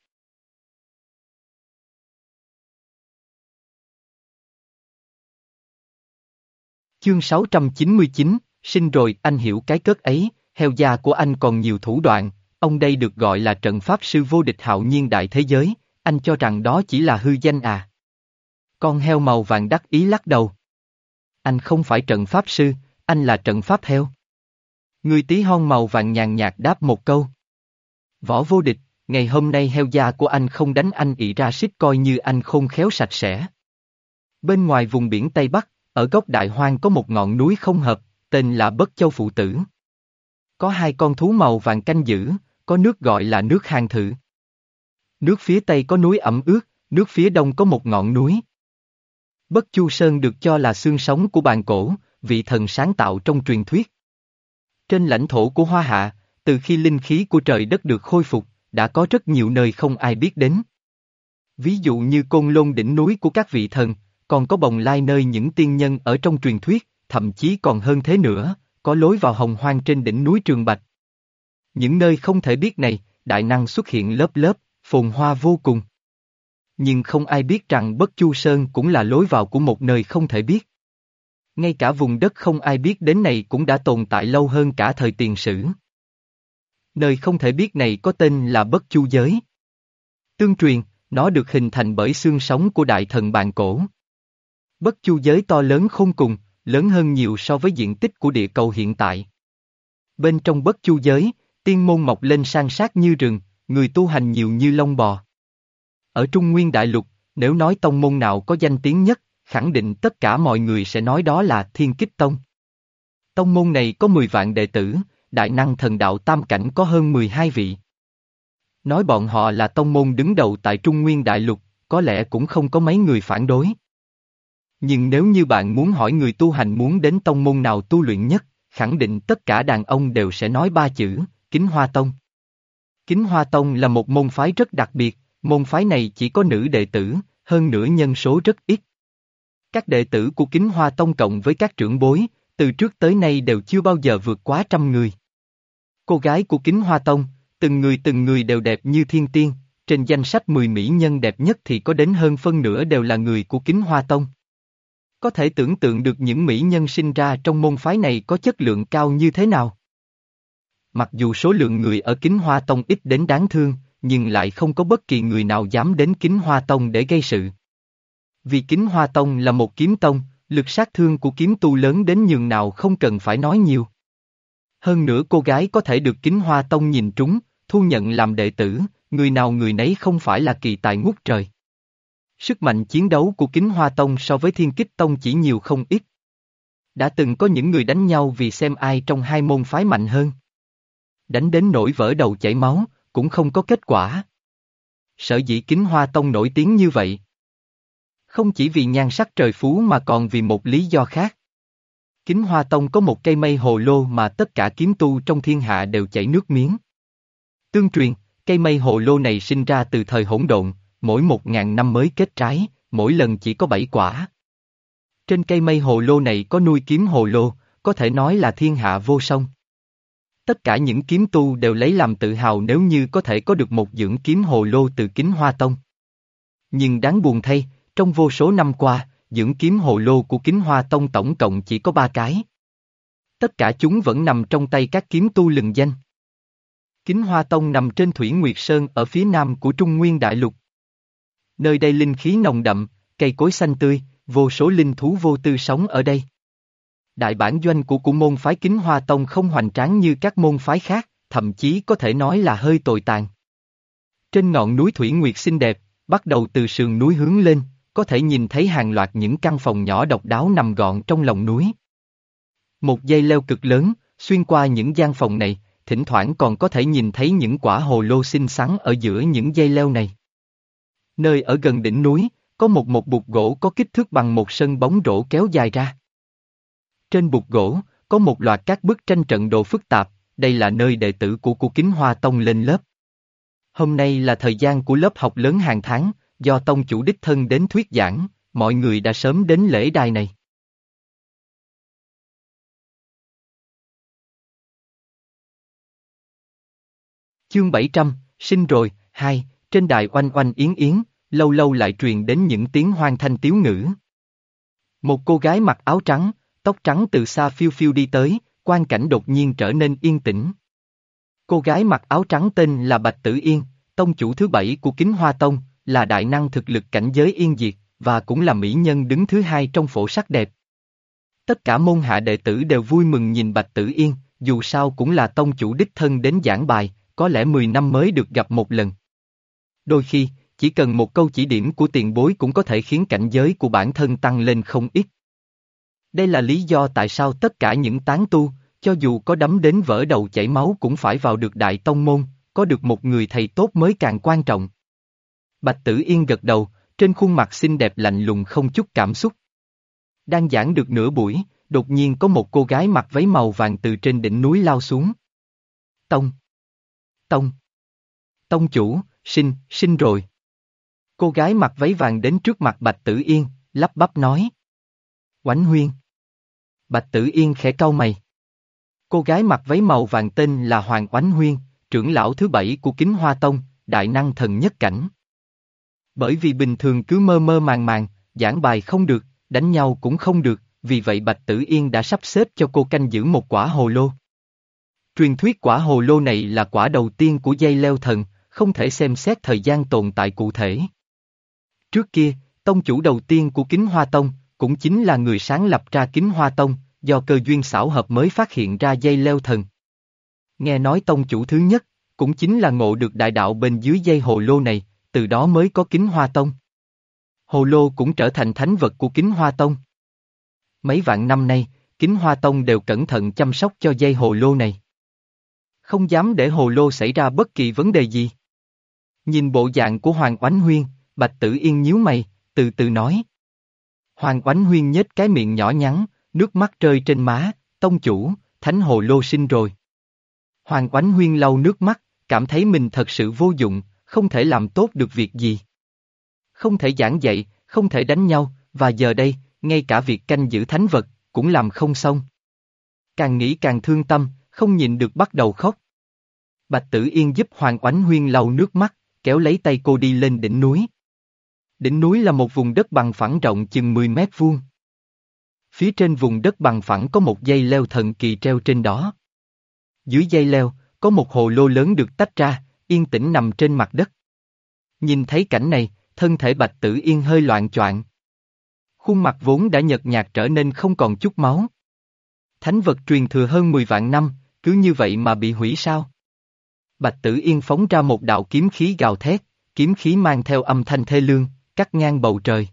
Chương 699, sinh rồi anh hiểu cái cất ấy, heo da của anh còn nhiều thủ đoạn, ông đây được gọi là trận pháp sư vô địch hạo nhiên đại thế giới, anh cho rằng đó chỉ là hư danh à. Con heo màu vàng đắc ý lắc đầu. Anh không phải trận pháp sư, anh là trận pháp heo. Người tí hon màu vàng nhàn nhạt đáp một câu. Võ vô địch, ngày hôm nay heo da của anh không đánh anh ị ra xích coi như anh khôn khéo sạch sẽ. Bên ngoài vùng biển Tây Bắc, ở góc đại hoang có một ngọn núi không hợp, tên là Bất Châu Phụ Tử. Có hai con thú màu vàng canh giữ, có nước gọi là nước hang thử. Nước phía Tây có núi ẩm ướt, nước phía Đông có một ngọn núi. Bất Chu Sơn được cho là xương sống của bàn cổ, vị thần sáng tạo trong truyền thuyết. Trên lãnh thổ của Hoa Hạ, từ khi linh khí của trời đất được khôi phục, đã có rất nhiều nơi không ai biết đến. Ví dụ như côn lôn đỉnh núi của các vị thần, còn có bồng lai nơi những tiên nhân ở trong truyền thuyết, thậm chí còn hơn thế nữa, có lối vào hồng hoang trên đỉnh núi Trường Bạch. Những nơi không thể biết này, đại năng xuất hiện lớp lớp, phồn hoa vô cùng. Nhưng không ai biết rằng Bất Chu Sơn cũng là lối vào của một nơi không thể biết. Ngay cả vùng đất không ai biết đến này cũng đã tồn tại lâu hơn cả thời tiền sử. Nơi không thể biết này có tên là Bất Chu Giới. Tương truyền, nó được hình thành bởi xương sống của đại thần bàn cổ. Bất Chu Giới to lớn không cùng, lớn hơn nhiều so với diện tích của địa cầu hiện tại. Bên trong Bất Chu Giới, tiên môn mọc lên san sát như rừng, người tu hành nhiều như lông bò. Ở Trung Nguyên Đại Lục, nếu nói tông môn nào có danh tiếng nhất, khẳng định tất cả mọi người sẽ nói đó là Thiên Kích Tông. Tông môn này có 10 vạn đệ tử, đại năng thần đạo tam cảnh có hơn 12 vị. Nói bọn họ là tông môn đứng đầu tại Trung Nguyên Đại Lục, có lẽ cũng không có mấy người phản đối. nhưng nếu như bạn muốn hỏi người tu hành muốn đến tông môn nào tu luyện nhất, khẳng định tất cả đàn ông đều sẽ nói ba chữ, Kính Hoa Tông. Kính Hoa Tông là một môn phái rất đặc biệt, môn phái này chỉ có nữ đệ tử, hơn nữa nhân số rất ít. Các đệ tử của Kính Hoa Tông cộng với các trưởng bối, từ trước tới nay đều chưa bao giờ vượt quá trăm người. Cô gái của Kính Hoa Tông, từng người từng người đều đẹp như thiên tiên, trên danh sách 10 mỹ nhân đẹp nhất thì có đến hơn phân nửa đều là người của Kính Hoa Tông. Có thể tưởng tượng được những mỹ nhân sinh ra trong môn phái này có chất lượng cao như thế nào. Mặc dù số lượng người ở Kính Hoa Tông ít đến đáng thương, nhưng lại không có bất kỳ người nào dám đến Kính Hoa Tông để gây sự. Vì Kính Hoa Tông là một kiếm tông, lực sát thương của kiếm tu lớn đến nhường nào không cần phải nói nhiều. Hơn nữa cô gái có thể được Kính Hoa Tông nhìn trúng, thu nhận làm đệ tử, người nào người nấy không phải là kỳ tài ngút trời. Sức mạnh chiến đấu của Kính Hoa Tông so với Thiên Kích Tông chỉ nhiều không ít. Đã từng có những người đánh nhau vì xem ai trong hai môn phái mạnh hơn. Đánh đến nổi vỡ đầu chảy máu, cũng không có kết quả. Sở dĩ Kính Hoa Tông nổi tiếng như vậy. Không chỉ vì nhan sắc trời phú mà còn vì một lý do khác. Kính Hoa Tông có một cây mây hồ lô mà tất cả kiếm tu trong thiên hạ đều chảy nước miếng. Tương truyền, cây mây hồ lô này sinh ra từ thời hỗn độn, mỗi một ngàn năm mới kết trái, mỗi lần chỉ có bảy quả. Trên cây mây hồ lô này có nuôi kiếm hồ lô, có thể nói là thiên hạ vô song. Tất cả những kiếm tu đều lấy làm tự hào nếu như có thể có được một dưỡng kiếm hồ lô từ kính hoa tông. Nhưng đáng buồn thay, trong vô số năm qua, dưỡng kiếm hồ lô của kính hoa tông tổng cộng chỉ có ba cái. Tất cả chúng vẫn nằm trong tay các kiếm tu lừng danh. Kính Hoa Tông nằm trên Thủy Nguyệt Sơn ở phía nam của Trung Nguyên Đại Lục. Nơi đây linh khí nồng đậm, cây cối xanh tươi, vô số linh thú vô tư sống ở đây. Đại bản doanh của của môn phái Kính Hoa Tông không hoành tráng như các môn phái khác, thậm chí có thể nói là hơi tồi tàn. Trên ngọn núi Thủy Nguyệt xinh đẹp, bắt đầu từ sườn núi hướng lên, có thể nhìn thấy hàng loạt những căn phòng nhỏ độc đáo nằm gọn trong lòng núi. Một dây leo cực lớn, xuyên qua những gian phòng này, thỉnh thoảng còn có thể nhìn thấy những quả hồ lô xinh xắn ở giữa những dây leo này. Nơi ở gần đỉnh núi, có một một bục gỗ có kích thước bằng một sân bóng rổ kéo dài ra. Trên bục gỗ, có một loạt các bức tranh trận đồ phức tạp, đây là nơi đệ tử của cụ Kính Hoa Tông lên lớp. Hôm nay là thời gian của lớp học lớn hàng tháng, do tông chủ đích thân đến thuyết giảng, mọi người đã sớm đến lễ đài này. Chương 700, sinh rồi, hai, trên đài oanh oanh yến yến, lâu lâu lại truyền đến những tiếng hoang thanh tiếu ngữ. Một cô gái mặc áo trắng, tóc trắng từ xa phiêu phiêu đi tới, quan cảnh đột nhiên trở nên yên tĩnh. Cô gái mặc áo trắng tên là Bạch Tử Yên, tông chủ thứ bảy của Kính Hoa Tông, là đại năng thực lực cảnh giới yên diệt, và cũng là mỹ nhân đứng thứ hai trong phổ sắc đẹp. Tất cả môn hạ đệ tử đều vui mừng nhìn Bạch Tử Yên, dù sao cũng là tông chủ đích thân đến giảng bài, có lẽ 10 năm mới được gặp một lần. Đôi khi, chỉ cần một câu chỉ điểm của tiền bối cũng có thể khiến cảnh giới của bản thân tăng lên không ít. Đây là lý do tại sao tất cả những tán tu, cho dù có đấm đến vỡ đầu chảy máu cũng phải vào được đại tông môn, có được một người thầy tốt mới càng quan trọng. Bạch Tử Yên gật đầu, trên khuôn mặt xinh đẹp lạnh lùng không chút cảm xúc. Đang giảng được nửa buổi, đột nhiên có một cô gái mặc váy màu vàng từ trên đỉnh núi lao xuống. Tông! Tông! Tông chủ, sinh, sinh rồi. Cô gái mặc váy vàng đến trước mặt Bạch Tử Yên, lắp bắp nói. Quánh huyên. Bạch Tử Yên khẽ cau mày. Cô gái mặc váy màu vàng tên là Hoàng Oánh Huyên, trưởng lão thứ bảy của Kính Hoa Tông, đại năng thần nhất cảnh. Bởi vì bình thường cứ mơ mơ màng màng, giảng bài không được, đánh nhau cũng không được, vì vậy Bạch Tử Yên đã sắp xếp cho cô canh giữ một quả hồ lô. Truyền thuyết quả hồ lô này là quả đầu tiên của dây leo thần, không thể xem xét thời gian tồn tại cụ thể. Trước kia, tông chủ đầu tiên của Kính Hoa Tông, cũng chính là người sáng lập ra Kính Hoa Tông, do cơ duyên xảo hợp mới phát hiện ra dây leo thần. Nghe nói tông chủ thứ nhất, cũng chính là ngộ được đại đạo bên dưới dây hồ lô này, từ đó mới có Kính Hoa Tông. Hồ lô cũng trở thành thánh vật của Kính Hoa Tông. Mấy vạn năm nay, Kính Hoa Tông đều cẩn thận chăm sóc cho dây hồ lô này. Không dám để hồ lô xảy ra bất kỳ vấn đề gì. Nhìn bộ dạng của Hoàng Oánh Huyên, Bạch Tử Yên nhíu mày, từ từ nói. Hoàng Oánh Huyên nhếch cái miệng nhỏ nhắn, nước mắt rơi trên má, tông chủ, thánh hồ lô sinh rồi. Hoàng Oánh Huyên lau nước mắt, cảm thấy mình thật sự vô dụng, không thể làm tốt được việc gì. Không thể giảng dạy, không thể đánh nhau, và giờ đây, ngay cả việc canh giữ thánh vật, cũng làm không xong. Càng nghĩ càng thương tâm, không nhịn được bắt đầu khóc. Bạch Tử Yên giúp Hoàng Oánh Huyên lau nước mắt, kéo lấy tay cô đi lên đỉnh núi. Đỉnh núi là một vùng đất bằng phẳng rộng chừng 10 mét vuông. Phía trên vùng đất bằng phẳng có một dây leo thần kỳ treo trên đó. Dưới dây leo, có một hồ lô lớn được tách ra, yên tĩnh nằm trên mặt đất. Nhìn thấy cảnh này, thân thể Bạch Tử Yên hơi loạn choạng. Khuôn mặt vốn đã nhợt nhạt trở nên không còn chút máu. Thánh vật truyền thừa hơn 10 vạn năm, cứ như vậy mà bị hủy sao? Bạch Tử Yên phóng ra một đạo kiếm khí gào thét, kiếm khí mang theo âm thanh thê lương, cắt ngang bầu trời.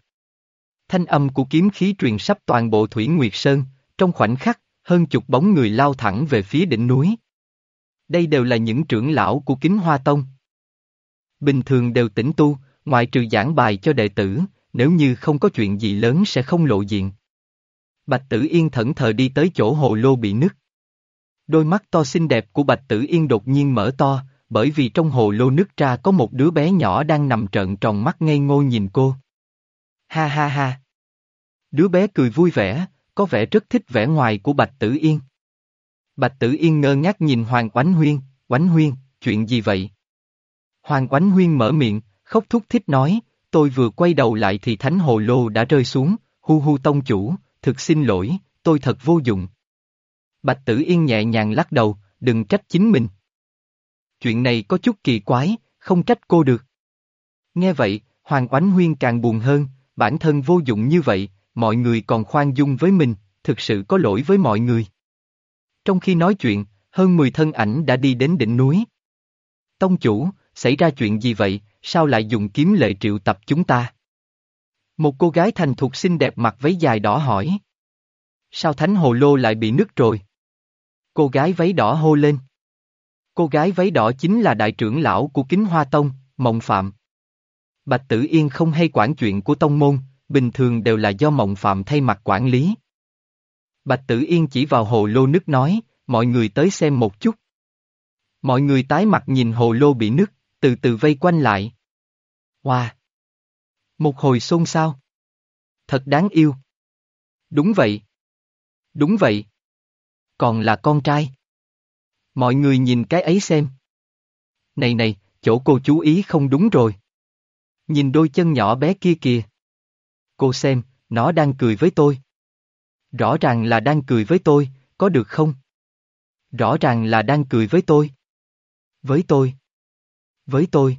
Thanh âm của kiếm khí truyền sắp toàn bộ Thủy Nguyệt Sơn, trong khoảnh khắc, hơn chục bóng người lao thẳng về phía đỉnh núi. Đây đều là những trưởng lão của Kính Hoa Tông. Bình thường đều tĩnh tu, ngoại trừ giảng bài cho đệ tử, nếu như không có chuyện gì lớn sẽ không lộ diện. Bạch Tử Yên thẫn thờ đi tới chỗ hồ lô bị nứt. Đôi mắt to xinh đẹp của Bạch Tử Yên đột nhiên mở to, bởi vì trong hồ lô nước ra có một đứa bé nhỏ đang nằm trợn tròn mắt ngây ngô nhìn cô. Ha ha ha. Đứa bé cười vui vẻ, có vẻ rất thích vẻ ngoài của Bạch Tử Yên. Bạch Tử Yên ngơ ngác nhìn Hoàng Oánh Huyên, Oánh Huyên, chuyện gì vậy? Hoàng Oánh Huyên mở miệng, khóc thúc thích nói, tôi vừa quay đầu lại thì thánh hồ lô đã rơi xuống, hu hu tông chủ, thực xin lỗi, tôi thật vô dụng. Bạch Tử Yên nhẹ nhàng lắc đầu, đừng trách chính mình. Chuyện này có chút kỳ quái, không trách cô được. Nghe vậy, Hoàng Oánh Huyên càng buồn hơn, bản thân vô dụng như vậy, mọi người còn khoan dung với mình, thực sự có lỗi với mọi người. Trong khi nói chuyện, hơn 10 thân ảnh đã đi đến đỉnh núi. Tông chủ, xảy ra chuyện gì vậy, sao lại dùng kiếm lệ triệu tập chúng ta? Một cô gái thành thục xinh đẹp mặc váy dài đỏ hỏi. Sao thánh hồ lô lại bị nứt rồi? Cô gái váy đỏ hô lên. Cô gái váy đỏ chính là đại trưởng lão của kính hoa tông, Mộng Phạm. Bạch Tử Yên không hay quản chuyện của tông môn, bình thường đều là do Mộng Phạm thay mặt quản lý. Bạch Tử Yên chỉ vào hồ lô nước nói, mọi người tới xem một chút. Mọi người tái mặt nhìn hồ lô bị nứt, từ từ vây quanh lại. Wow! Một hồi xôn xao. Thật đáng yêu. Đúng vậy. Đúng vậy. Còn là con trai. Mọi người nhìn cái ấy xem. Này này, chỗ cô chú ý không đúng rồi. Nhìn đôi chân nhỏ bé kia kìa. Cô xem, nó đang cười với tôi. Rõ ràng là đang cười với tôi, có được không? Rõ ràng là đang cười với tôi. Với tôi. Với tôi.